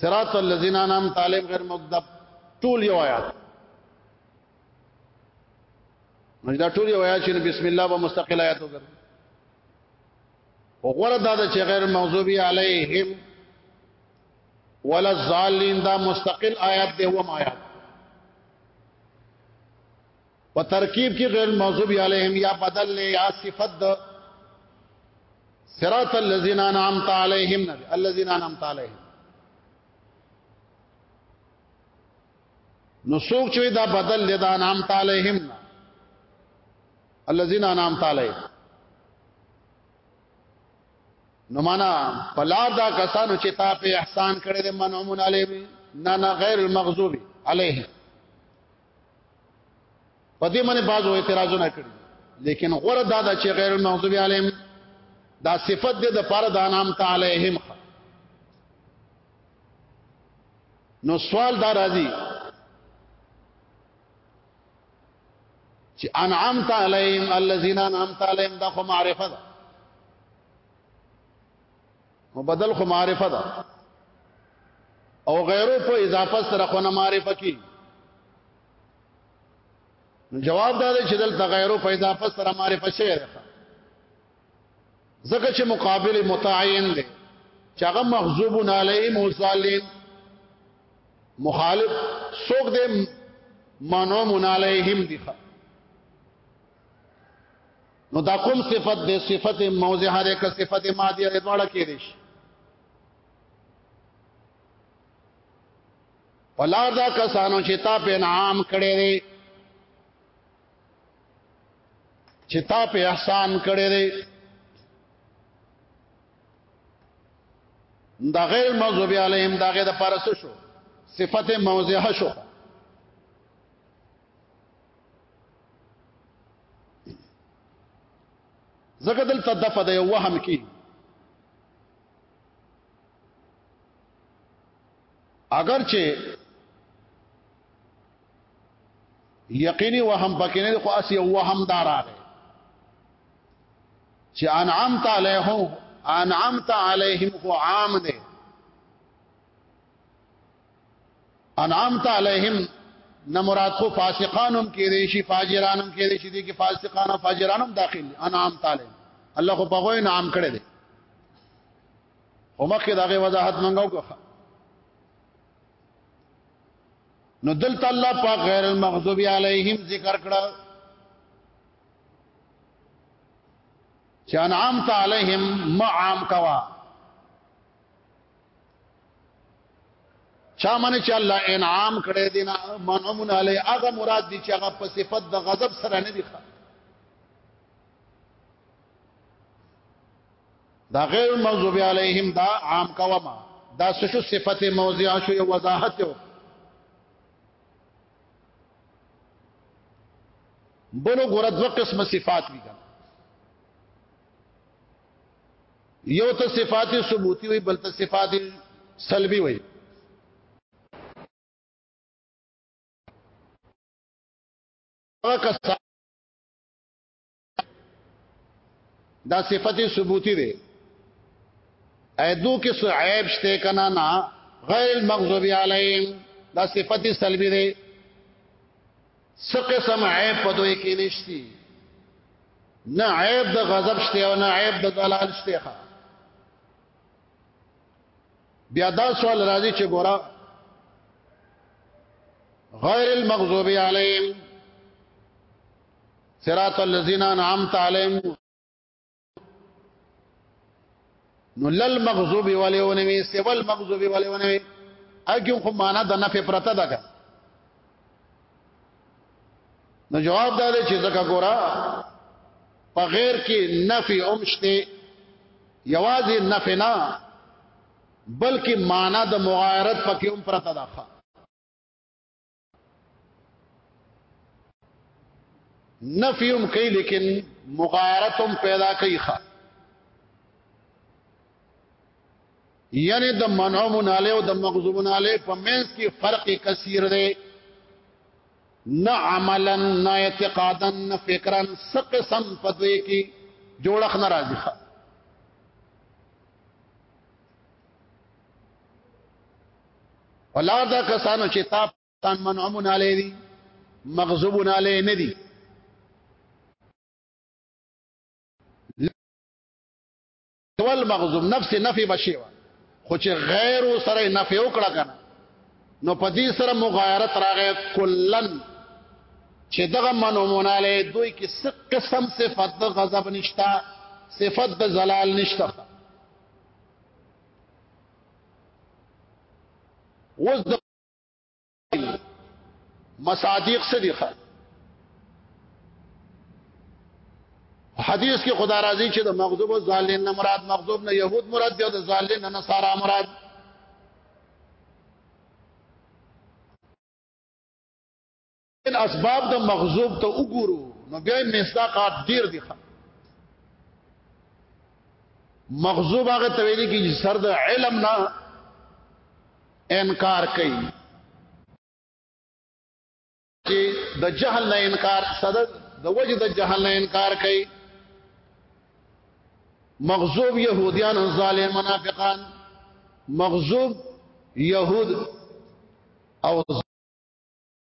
صراط الذين انعمت عليهم غير مغضب ټول یو آیات نو دا ټول یو آیات چې بسم الله به مستقل آیات وګر وګوره دا چې غیر مغضوب علیهم ولا الضالین دا مستقل آیات دی و ما آیات په ترکیب کې غیر موضوب علیهم یا بدل له یا صفت د صراط الذین انعمت علیهم نه الذین انعمت علیهم نو څوک چې دا بدل له دا انعمت علیهم نه الذين انعمت عليهم نو معنا پلار دا کسانو چې تا په احسان کړی د منعمون علیهم نه نه غیر المغضوب علیهم په دې باندې بعضو اعتراضونه کړي لیکن غره دا دا چې غیر المغضوب علیهم دا صفت دې د پاره د انام تعالیهم نو سوال دا راځي چې انعمت علیهم الذین انعمت علیهم دا خو معرفه ده مبدل خو معرفه ده او غیرو په اضافه سره خو نه معرفه کی جواب دا دی چې دلته غیرو په اضافه سره معرفه شي ځکه چې مقابل متعین دی چې هغه مغضوب علیه مصالین مخالف سوق دې منو منالیهم دي نو دا کوم صفت دی صفت موضحه ده که صفت ماضیه ده دواړه کې دي ولار دا کسانو چې تا په انعام کړي دي چې تا په احسان کړي دي دا غیر مغضوب علیهم دا غیر د پارس شو صفت موضحه شو زګه دلته د فد یو وهم کی اگر چې یقیني وهم پکې نه خو اسی وهم دارانه چې انعمت علیهم انعمت علیهم هو عام دی انعامت علیهم نه مراد خو فاسقانم کې دي شي فاجرانم کې دي شي دي کې فاسقان او فاجرانم داخل انعام تعالی الله خو په غوې نام کړی دی اومکه داغه وضاحت منغو کو نو دلته الله پاک غیر المغضوب علیهم ذکر کړه چې انعام تعالیهم معام کوا چا من چې الله انعام کړی دی نه منعمون علی هغه مراد دی چې هغه په صفت د غضب سره نه دی ښه دا غیر مغضوب علیهم دا عام کوما دا سشو صفت موضع شو یو وضاحت یو بلو ګور دو قسم صفات دي یو ته صفات ثبوتی وي بل ته صفات سلبي وي دا صفت ثبوتی دی ایدو کې سو عیب شته کنا نا غیر المغضوب علیهم دا صفت سلبی دی څه قسم عیب په دوی کې نشتی نه عیب د غضب شته او نه عیب د دلال شته بیا دا سوال راځي چې ګورا غیر المغضوب علیهم صراط الذین انعمت علیهم نو لل مغضوب ولیونه وی سیول مغضوب ولیونه وی اګه خو معنا د نفع پرته ده که نو جواب دا دی چې زکه ګورا په غیر کې نفع اومشته یوازې نفع نه بلکې معنا د مغایرت پکې هم پرته ده نفیم کوي لیکن مغایرتم پیدا کوي ښا یعنی د منعومن علی او د مغضوبن علی په منځ کې فرق کثیر دی نه عملا نه اعتقادا نه فکرا سق سم پدوي کې جوړخ ناراضي ښا ولا دا کسانو چې تاب تان منعمون علی دي مغضوبون علی نه دي ول مغضوب نفس نفي بشيوا خو چې غیر سره نفي وکړه کنه نو په دې سره مغایرت راغې کلن چې دغه منعمون علی دوی کې څه قسم صفات غضب نشتا صفات د زلال نشتا اوس د مصادیق صدیقه حدیث کې خدا راضي چې د مغضوب او ظالم نه مراد مغضوب نه يهود مراد دی او د ظالم نه نصارا مراد ان اسباب د مغزوب ته وګورو نو بیا مصداقات ډیر دي مغزوب هغه تویل کی چې سر د علم نه انکار کوي چې د جهل نه انکار صد د وجه د جهل نه انکار کوي مغزوب يهوديان ظالم منافقان مغزوب يهود او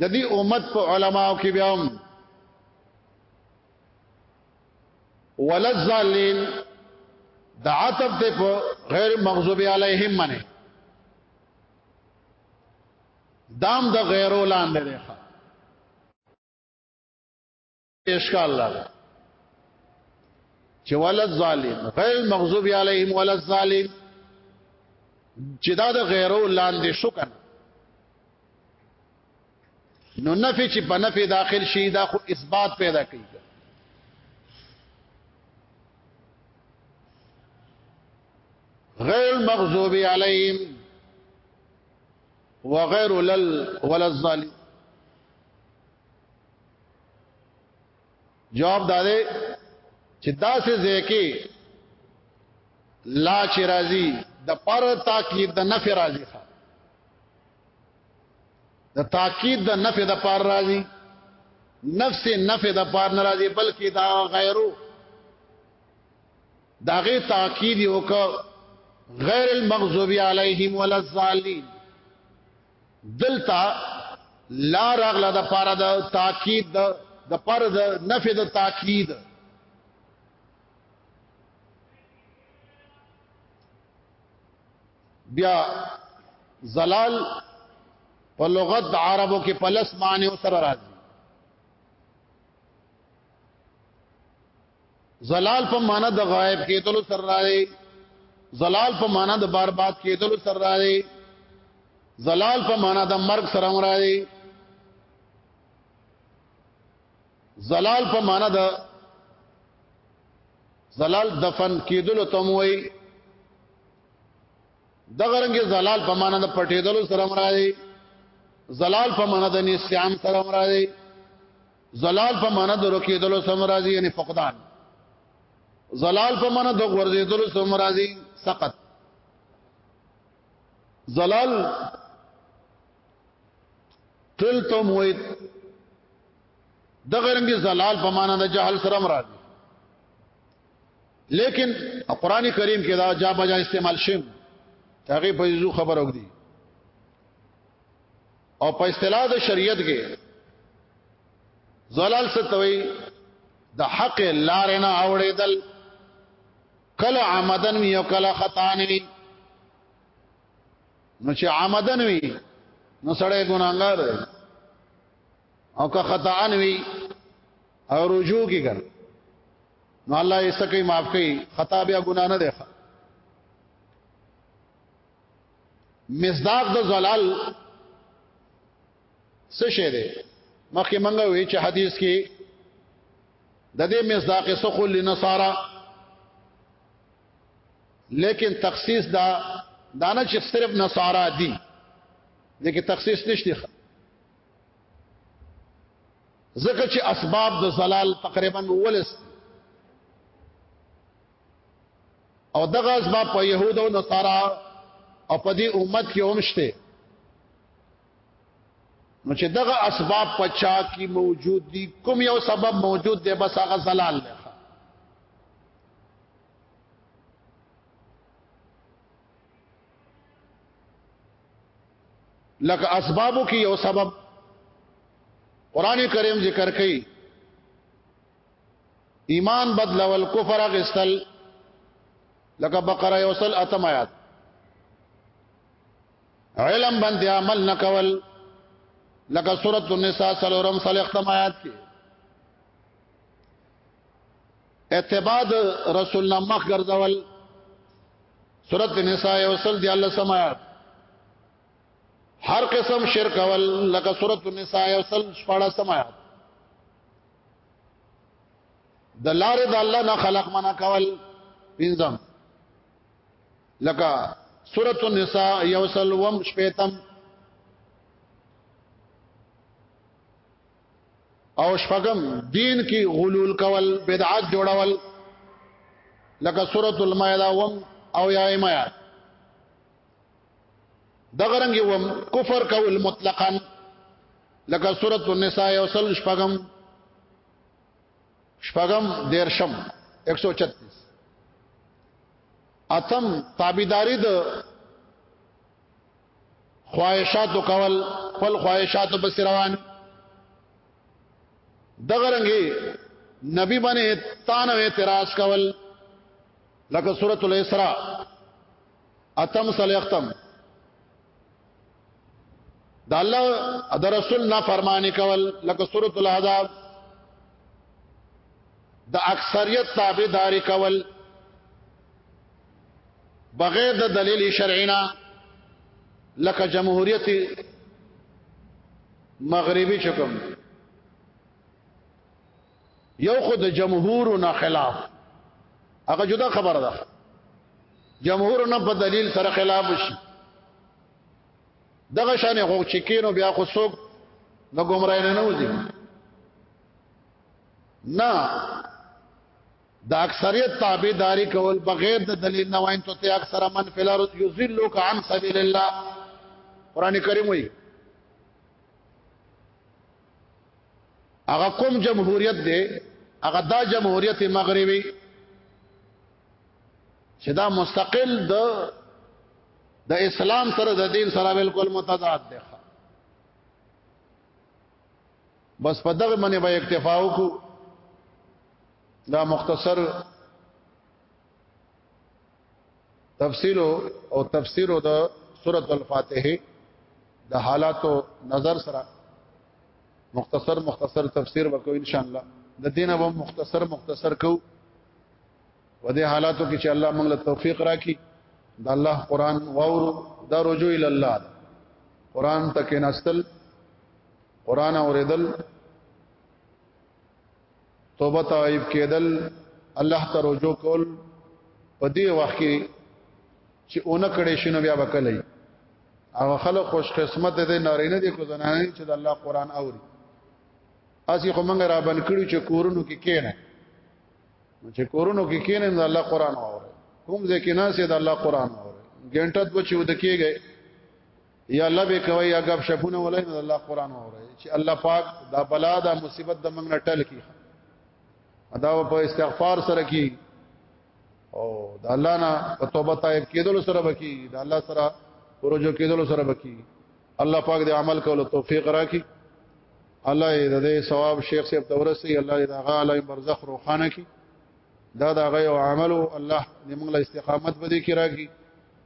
د دې امت په علماو کې بیا هم ولذالین د عتب ته په غیر مغضوب علیهم منه دام د دا غیرو لاندې ده اشکال لا چې ولد ظالم غیر مغضوب علیهم ولد ظالم چې دا د غیرو لاندې شو کنه نو نفی چې په نفی داخل شي دا خو اثبات پیدا کوي غیر مغضوب علیهم وغیر ولل ولل ظالم جواب داده چې داسې ځکه لا چې راځي د پر تاکید د نفع راځي د تاکید د نفع د پر راځي نفس نفع د پر نه راځي بلکې دا غیرو داغه تاکید وکړه غیر المغضوب علیهم ولا الضالین دلته لا راغله د پاره د تاکید د پر د نفي د تاکید بیا زلال په لغت عربو کې پلس معنی سره راځي زلال په معنا د غائب کېدل سر راځي زلال په معنا د برباد کېدل سر راځي زلال په معنا د مرګ سره راځي زلال په معنا د زلال دفن کېدل ته موي د غرنګ زلال په معنا د پټېدل سره راځي زلال په معنا د نسيان سره راځي زلال په معنا د رکیدلو سم راځي یعنی فقدان زلال په معنا د غورځیدلو سم راځي سقط زلال تل تو موید دغه رنګ زلال په معنا د جهل سره مراد لیکن قران کریم کې دا جا بجا استعمال شیم هغه په یو خبر وګړي او په اصطلاح د شریعت کې زلال ستوي د حق لار نه اوړېدل کله عمدن وی او کله خطان وی نو چې عمدن وی نو سړی ګناګار دی او که خطان وی او رجوع کی کړ نو الله یې سکه معاف کړي خطا بیا ګنا نه دی مصداق د زلال څه شه دی مخکې منګه وی چې حدیث کې د دې مصداق سخل لنصارا لیکن تخصیص دا دانه چې صرف نصارا دي دغه تخصیص نشته ځکه چې اسباب د زلال تقریبا ولس او دغه اسباب په يهودو او نصارا او په دې امت کې هم شته نو چې دغه اسباب په چا کې موجود دي کوم یو سبب موجود دی بس هغه زلال دی لکه اسبابو کې یو سبب قران کریم ذکر کوي ایمان بدلول کفر غسل لکه بقره یوسل اتم آیات علم باندې عمل نکول لکه سورۃ النساء سلورم سلختم آیات کې اتباع رسول الله مخ ګرځول سورۃ النساء یوسل دی الله سمات هر قسم شرک ول لکه سورۃ النساء یوسل شپاړه سمات د لارې د الله نه خلق منع کول پنځم لکه سورۃ النساء یوسل وم شپیتم او شپغم دین کې غلول کول بدعات جوړول لکه سورۃ المائده وم او یا ایمه دغه رنګ یو کفر کول مطلقاً لکه سورۃ النساء او سل شپغم شپغم دیرشم 136 اتم تابعداري د خواهشات کول خپل خواهشات په روان دغه رنګي نبی باندې تانه اعتراض کول لکه سورۃ الاسراء اتم سلیختم د الله د رسول نه فرمانی کول لکه سورۃ الاحزاب د اکثریت تابعداري کول بغیر د دلیل شرعینا لکه جمهوریت مغربي چکم یو خو د جمهور نه خلاف هغه جدا خبره ده جمهور نه په دلیل سره خلاف شي دغه شان هو چې کینو بیا خو څوک د گمراه نه نوځي نه د اکثریت تابعداري کول بغیر د دلیل نه واین ته اکثر من فل ارض یذلک عن سبیل الله قران کریم وایي هغه کوم جمهوریت دی هغه دا جمهوریت مغربي چې دا مستقل د د اسلام سره د دین سره بالکل متضاد دی بس په دغه باندې به اکتفا وکړو دا مختصر تفصیل او تفسیر د سورۃ الفاتحه د حالاتو نظر سره مختصر مختصر تفسیر وکړو ان شاء الله د دینه به مختصر مختصر کو و دې حالاتو کې چې الله موږ له توفیق راکړي د الله قران واورو دا رجوع ال الله قران تک نستل قران اوریدل توبه تعیب کېدل الله ته رجوع کول په دې وخت کې چې اون کړي شنو بیا وکړي هغه خلک خوش قسمت دي نارینه دي کو زنانه چې د الله قران اوري اسی خو موږ را بن کړو چې کورونو کې کېنه چې کورونو کې کېنه د الله قران اوري کوم ځکه نه سي د الله قران اوري ګنټه دوه چې ود کېږي یا لبه کوي یا غب شپونه ولای نه الله قران اوري چې الله پاک دا بلا دا مصیبت د موږ نه ټل کی ادا په استغفار سره کی او د الله نه په توبه تایب کېدل سره بکی د الله سره ورجو کېدل سره بکی الله پاک دې عمل کولو توفیق راکړي الله دې د ثواب شیخ صاحب تورسي الله دې هغه علی برزخ روخانه کی دا دا غي او عملو الله دې موږ له استقامت بده کې راکړي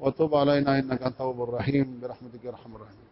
وتب علينا إنك أنت التواب الرحيم برحمتك يا أرحم الراحمين